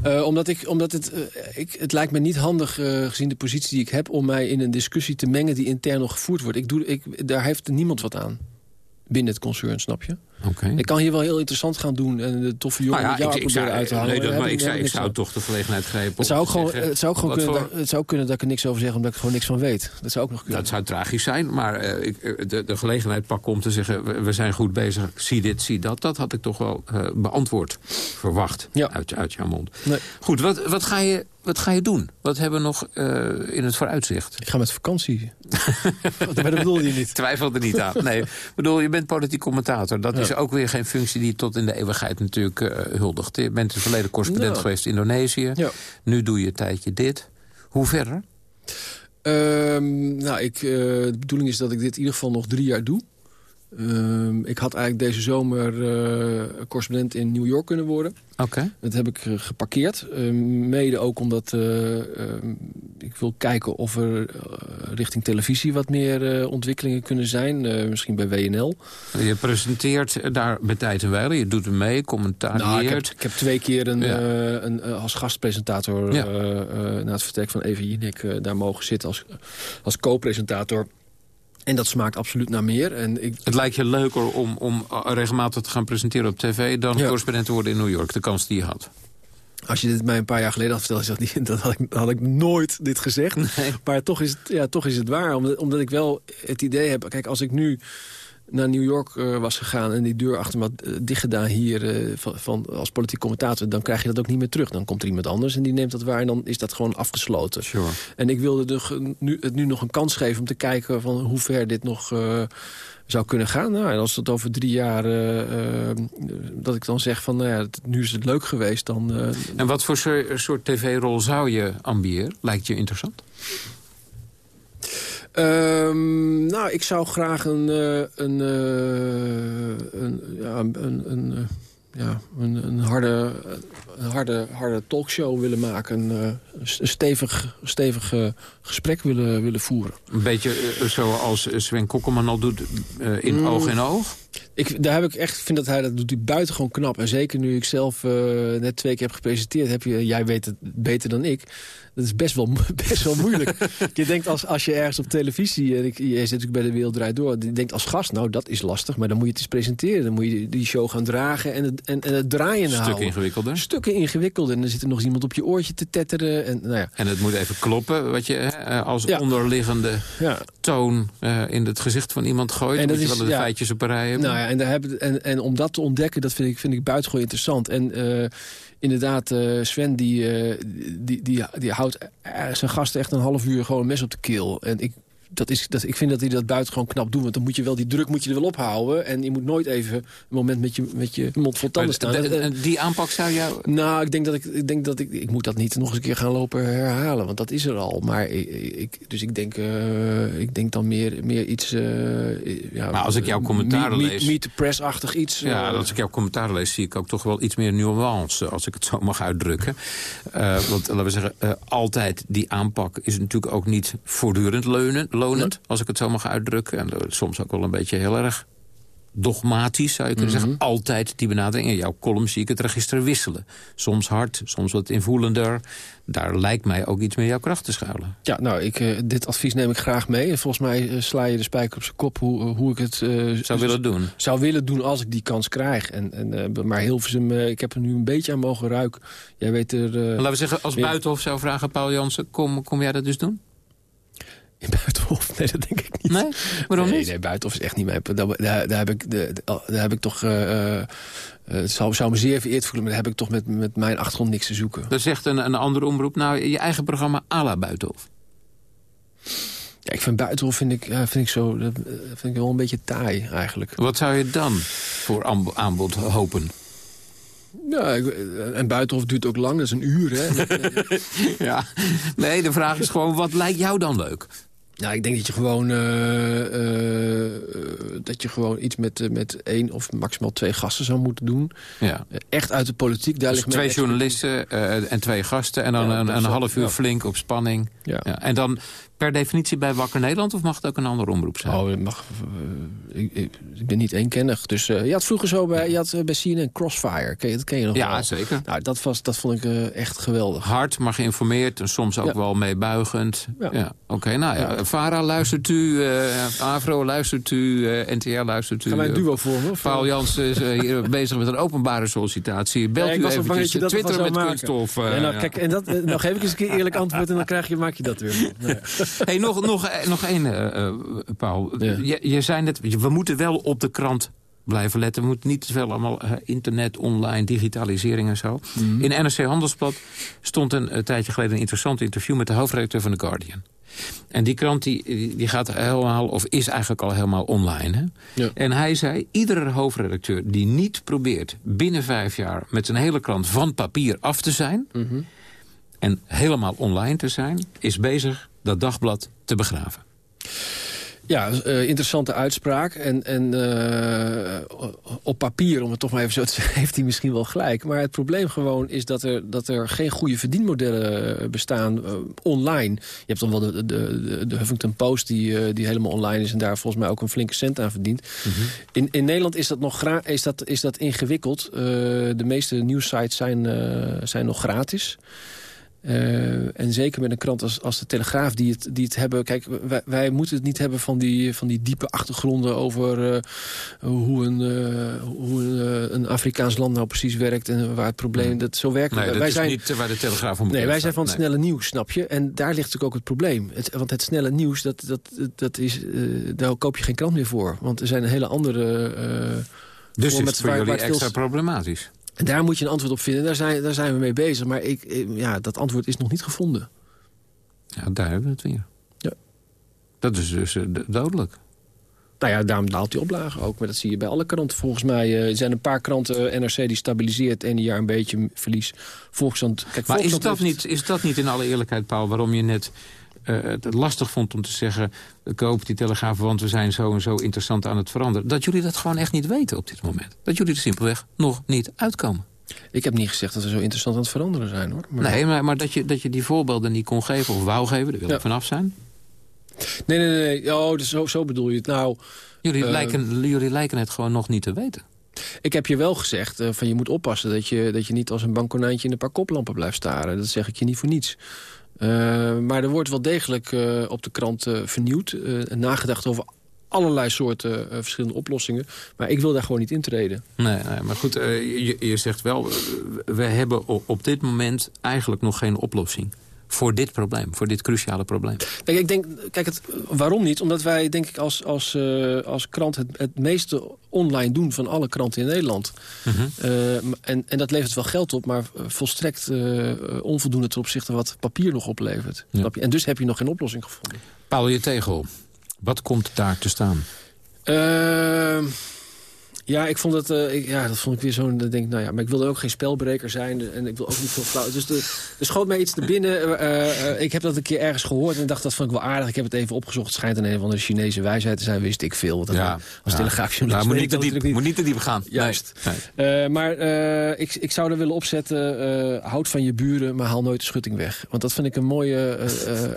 Uh, omdat ik, omdat het, uh, ik, het lijkt me niet handig, uh, gezien de positie die ik heb... om mij in een discussie te mengen die intern nog gevoerd wordt. Ik doe, ik, daar heeft niemand wat aan binnen het concern, snap je? Okay. Ik kan hier wel heel interessant gaan doen en de toffe jongen nou ja, ik, ik zou, uit te halen. Nee, dat, maar ik, ik zou toch de gelegenheid grijpen het zou ook gewoon, zeggen, het zou ook gewoon kunnen, voor... dat, het zou kunnen dat ik er niks over zeg... omdat ik er gewoon niks van weet. Dat zou ook nog kunnen. Dat zou tragisch zijn, maar uh, ik, de, de, gelegenheid pakken om te zeggen... We, we, zijn goed bezig, zie dit, zie dat... dat had ik toch wel uh, beantwoord, verwacht ja. uit, uit jouw mond. Nee. Goed, wat, wat, ga je, wat ga je doen? Wat hebben we nog uh, in het vooruitzicht? Ik ga met vakantie. dat bedoel je niet. Twijfel er niet aan. Nee, bedoel, je bent politiek commentator. Dat ja. is ook weer geen functie die tot in de eeuwigheid natuurlijk uh, huldigt. Je bent in het verleden correspondent geweest in Indonesië. Ja. Nu doe je een tijdje dit. Hoe verder? Ehm, nou, ik, uh, de bedoeling is dat ik dit in ieder geval nog drie jaar doe. Ehm, ik had eigenlijk deze zomer uh, correspondent in New York kunnen worden. Oké. Dat heb ik uh, geparkeerd. Uh, mede ook omdat uh, ik wil kijken of er richting televisie wat meer ontwikkelingen kunnen zijn. misschien bij WNL. Je presenteert daar bij tijd en wijle. Je doet er mee, commentaar. Nou, ik, heb, ik heb twee keer een, Ja. een, als gastpresentator Ja. na het vertrek van Eva Jinek daar mogen zitten als, als co-presentator. En dat smaakt absoluut naar meer. En ik, Het lijkt je leuker om, om uh, regelmatig te gaan presenteren op tv... dan Ja. correspondent te worden in New York. De kans die je had. Als je dit mij een paar jaar geleden had verteld, dat, niet- dat had, ik, had ik nooit dit gezegd. Maar toch is, het, ja, toch is het waar. Omdat, omdat ik wel het idee heb... Kijk, als ik nu naar New York eh, was gegaan... en die deur achter me had eh, dichtgedaan hier eh, van, van, als politiek commentator... dan krijg je dat ook niet meer terug. Dan komt er iemand anders en die neemt dat waar... en dan is dat gewoon afgesloten. Sure. En ik wilde de, ge- nu, het nu nog een kans geven om te kijken... van hoe ver dit nog zou kunnen gaan. Nou, en als het over drie jaar... dat ik dan zeg van, nou ja, het- nu is het leuk geweest... dan, En wat voor soort, soort tv-rol zou je ambiëren? Lijkt je interessant? Ehm, nou, ik zou graag een, eh, een, eh, een, ja, een, een, eh, ja, een, een harde, een harde, harde talkshow willen maken. Een, een stevig, stevig gesprek willen, willen voeren. Een beetje zoals Sven Kokkelman al doet in Mm. oog in oog? Ik, daar heb ik echt, vind dat hij dat doet hij buitengewoon knap. En zeker nu ik zelf eh, net twee keer heb gepresenteerd, heb je, jij weet het beter dan ik. Dat is best wel, best wel moeilijk. je denkt als, als je ergens op televisie, en ik, je zit natuurlijk bij de Wereld Draait Door, je denkt als gast, nou dat is lastig, maar dan moet je het eens presenteren. Dan moet je die show gaan dragen en het, en, en het draaien Stuk houden. ingewikkelder. Stukken ingewikkeld. En dan zit er nog iemand op je oortje te tetteren. En, nou ja. En het moet even kloppen, wat je hè, als Ja. onderliggende Ja. toon eh, in het gezicht van iemand gooit. En dat je is- wel de feitjes op een rij hebben. Nou en, daar hebben, en, en om dat te ontdekken, dat vind ik, vind ik buitengewoon interessant. En eh, inderdaad, eh, Sven die, eh, die, die, die houdt zijn gasten echt een half uur gewoon mes op de keel. En ik, dat is, dat, ik vind dat hij dat buitengewoon knap doet. Want dan moet je wel die druk moet je er wel ophouden. En je moet nooit even een moment met je, met je mond vol tanden staan. de- de- die aanpak zou jou... Nou, ik denk dat ik, ik denk dat ik, ik moet dat niet nog eens een keer gaan lopen herhalen, want dat is er al. Maar ik, ik, dus ik denk, eh, ik denk dan meer, meer iets. eh, ja, Maar als ik jouw commentaren lees- meet the press-achtig iets. Ja, eh, als ik jouw commentaar lees, zie ik ook toch wel iets meer nuance, als ik het zo mag uitdrukken. Eh, want laten we zeggen, eh, altijd die aanpak is natuurlijk ook niet voortdurend leunen, lonend, als ik het zo mag uitdrukken. En eh, soms ook wel een beetje heel erg dogmatisch, zou je kunnen Mhm. zeggen. Altijd die benadering. In jouw column zie ik het register wisselen. Soms hard, soms wat invoelender. Daar lijkt mij ook iets meer jouw kracht te schuilen. Ja, nou, ik, eh, dit advies neem ik graag mee. En volgens mij eh, sla je de spijker op zijn kop hoe, hoe ik het Zou willen doen. zou willen doen als ik die kans krijg. En, en, maar Hilversum, ik heb er nu een beetje aan mogen ruiken. Jij weet er... Laten we zeggen, als. Buitenhof zou vragen, Paul Jansen... Kom, kom jij dat dus doen? In Buitenhof? Nee, dat denk ik niet. Nee? Waarom nee, niet? Nee, Buitenhof is echt niet mijn... Daar, daar, daar heb ik, de- de- daar heb ik toch... eh, eh, het zou, zou me zeer vereerd voelen, maar daar heb ik toch met, met mijn achtergrond niks te zoeken. Dan zegt een, een andere omroep, nou, je eigen programma à la Buitenhof. Ja, ik vind Buitenhof vind ik, ja, vind ik zo, dat eh, vind ik wel een beetje taai eigenlijk. Wat zou je dan voor aanb- aanbod hopen? Ja, eh, en Buitenhof duurt ook lang, dat is een uur. Hè? ja, nee, de vraag is gewoon, wat lijkt jou dan leuk? Nou, ik denk dat je gewoon, eh, eh, eh, dat je gewoon iets met, met één of maximaal twee gasten zou moeten doen. Ja. Echt uit de politiek. Daar Dus ligt twee journalisten en twee gasten... en dan Ja, een, een half uur ja. flink op spanning. Ja. Ja, en dan per definitie bij Wakker Nederland... of mag het ook een andere omroep zijn? Oh, mag, uh, ik, ik, ben niet eenkennig. Dus uh, je had vroeger zo bij, je had, uh, bij CNN Crossfire. Ken je, dat ken je nog ja, wel? zeker. Nou, dat, was, dat vond ik echt geweldig. Hard, maar geïnformeerd en soms ook ja. wel meebuigend. Ja. ja. Oké, okay, nou ja. Vara luistert u, Avro luistert u, NTR luistert u. Gaan wij een duo vormen? Paul Jansen is hier bezig met een openbare sollicitatie. Belt u eventjes, Twitter met maken. kunststof. Ja, nou, kijk, en dat, nou geef ik eens een keer eerlijk antwoord... en dan krijg je, maak je dat weer. Nee. Hey, nog, nog, nog één, uh, Paul. Ja. Je, je zei net, we moeten wel op de krant blijven letten. We moeten niet te veel allemaal uh, internet, online, digitalisering en zo. Mm -hmm. In NRC Handelsblad stond een, een, tijdje geleden... een interessant interview met de hoofdredacteur van The Guardian. En die krant die, die gaat helemaal, of is eigenlijk al helemaal online. Hè? Ja. En hij zei, iedere hoofdredacteur die niet probeert... binnen vijf jaar met zijn hele krant van papier af te zijn... Mm -hmm. en helemaal online te zijn, is bezig dat dagblad te begraven. Ja, uh, interessante uitspraak. En, en uh, op papier, om het toch maar even zo te zeggen, heeft hij misschien wel gelijk. Maar het probleem gewoon is dat er, dat er geen goede verdienmodellen bestaan uh, online. Je hebt dan wel de, de, de, Huffington Post die, die helemaal online is... en daar volgens mij ook een flinke cent aan verdient. Mm -hmm. in, in Nederland is dat nog gra is dat, is dat ingewikkeld. de meeste nieuwsites zijn, zijn nog gratis. Uh, en zeker met een krant als, als de Telegraaf die het, die het hebben... Kijk, wij, wij moeten het niet hebben van die, van die diepe achtergronden... over uh, hoe, een, uh, hoe een, Afrikaans land nou precies werkt... en waar het probleem... Dat, zo werkt nee, dat wij is zijn, niet waar de Telegraaf om Nee, wij zijn van het snelle nieuws, snap je? En daar ligt natuurlijk ook het probleem. Het, want het snelle nieuws, dat, dat, dat is, daar koop je geen krant meer voor. Want er zijn een hele andere... dus is het voor jullie extra problematisch? En daar moet je een antwoord op vinden. Daar zijn, daar zijn we mee bezig. Maar ik, ja, dat antwoord is nog niet gevonden. Ja, daar hebben we het weer. Ja. Dat is dus uh, dodelijk. Nou ja, daarom daalt die oplage ook. Maar dat zie je bij alle kranten. Volgens mij uh, er zijn een paar kranten, uh, NRC, die stabiliseert... en die jaar een beetje verlies. Volkskrant, kijk, maar is dat, heeft... niet, is dat niet in alle eerlijkheid, Paul, waarom je net... Uh, het lastig vond om te zeggen... koop die telegraaf, want we zijn zo en zo interessant aan het veranderen. Dat jullie dat gewoon echt niet weten op dit moment. Dat jullie er simpelweg nog niet uitkomen. Ik heb niet gezegd dat we zo interessant aan het veranderen zijn, hoor. Maar... Nee, maar, maar dat, je, dat je die voorbeelden niet kon geven of wou geven, daar wil ik ja. vanaf zijn. Nee, nee, nee. Oh, dus zo, zo bedoel je het. Nou, jullie, uh, lijken, jullie lijken het gewoon nog niet te weten. Ik heb je wel gezegd, uh, van je moet oppassen... Dat je, dat je niet als een bankkonijntje in een paar koplampen blijft staren. Dat zeg ik je niet voor niets. Uh, maar er wordt wel degelijk uh, op de krant uh, vernieuwd. en nagedacht over allerlei soorten verschillende oplossingen. Maar ik wil daar gewoon niet intreden. Nee, nee maar goed, je, zegt wel... we hebben op dit moment eigenlijk nog geen oplossing voor dit probleem, voor dit cruciale probleem? Kijk, ik denk, kijk het, waarom niet? Omdat wij, denk ik, als, als, uh, als krant het, het meeste online doen van alle kranten in Nederland. -huh. uh, en, en dat levert wel geld op, maar volstrekt uh, onvoldoende ten opzichte wat papier nog oplevert. Ja. En dus heb je nog geen oplossing gevonden. Paul je tegel, wat komt daar te staan? Ja, ik vond dat, uh, ik, ja, dat vond ik weer zo'n... denk ik, nou ja, maar ik wilde ook geen spelbreker zijn. En ik wil ook niet veel flauw. Dus de, er schoot mij iets te binnen. Uh, uh, ik heb dat een keer ergens gehoord en dacht, dat vond ik wel aardig. Ik heb het even opgezocht. Het schijnt een een van de Chinese wijsheid te zijn. Wist ik veel. Wat ja, als ja. telegraafjournalist moet, niet te diep, niet. moet niet te diep gaan. Juist. Nee. maar ik, ik zou er willen opzetten... houd van je buren, maar haal nooit de schutting weg. Want dat vind ik een mooie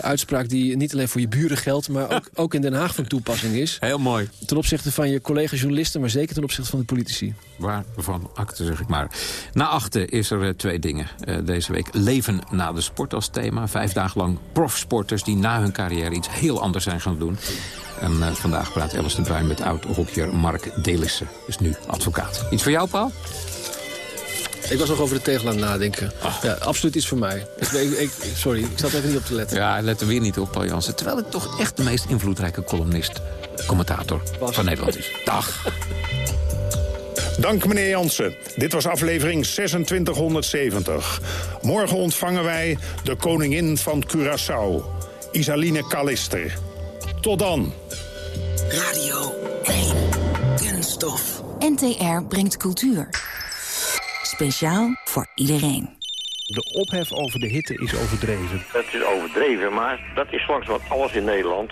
uitspraak... die niet alleen voor je buren geldt... maar ook, ook in Den Haag van toepassing is. Heel mooi. Ten opzichte van je collega-journalisten... maar zeker ten opzichte van de politici. Waarvan akte, zeg ik maar. Na achten is er uh, twee dingen uh, deze week. Leven na de sport als thema. Vijf dagen lang profsporters die na hun carrière iets heel anders zijn gaan doen. En uh, vandaag praat Alice de Bruin met oud-hockeyer Mark Delissen. Is nu advocaat. Iets voor jou, Paul? Ik was nog over de tegel aan het nadenken. Ach. Ja, absoluut iets voor mij. Ik, ik, sorry, ik zat even niet op te letten. Ja, let er weer niet op, Paul Jansen. Terwijl ik toch echt de meest invloedrijke columnist, commentator van Nederland is. Dag. Dank meneer Jansen. Dit was aflevering 2670. Morgen ontvangen wij de koningin van Curaçao, Isaline Callister. Tot dan. Radio 1. Kunststof. NTR brengt cultuur. Speciaal voor iedereen. De ophef over de hitte is overdreven. Het is overdreven, maar dat is langs wat alles in Nederland.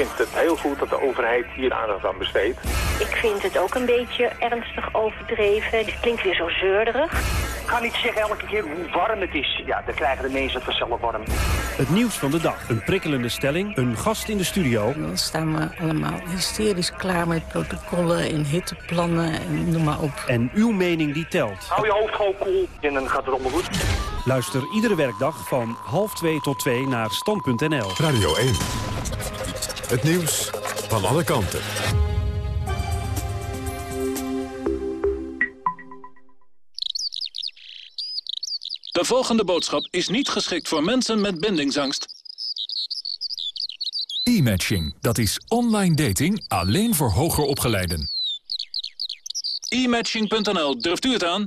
Ik vind het heel goed dat de overheid hier aandacht aan besteedt. Ik vind het ook een beetje ernstig overdreven. Het klinkt weer zo zeurderig. ga niet zeggen elke keer hoe warm het is. Ja, dan krijgen de mensen het vanzelf warm. Het nieuws van de dag. Een prikkelende stelling. Een gast in de studio. Dan staan we allemaal hysterisch klaar met protocollen en hitteplannen en noem maar op. En uw mening die telt. Hou je hoofd gewoon koel en dan gaat het allemaal goed. Luister iedere werkdag van half 2 tot 2 naar stand.nl. Radio 1. Het nieuws van alle kanten. De volgende boodschap is niet geschikt voor mensen met bindingsangst. E-matching, dat is online dating alleen voor hoger opgeleiden. E-matching.nl, durft u het aan?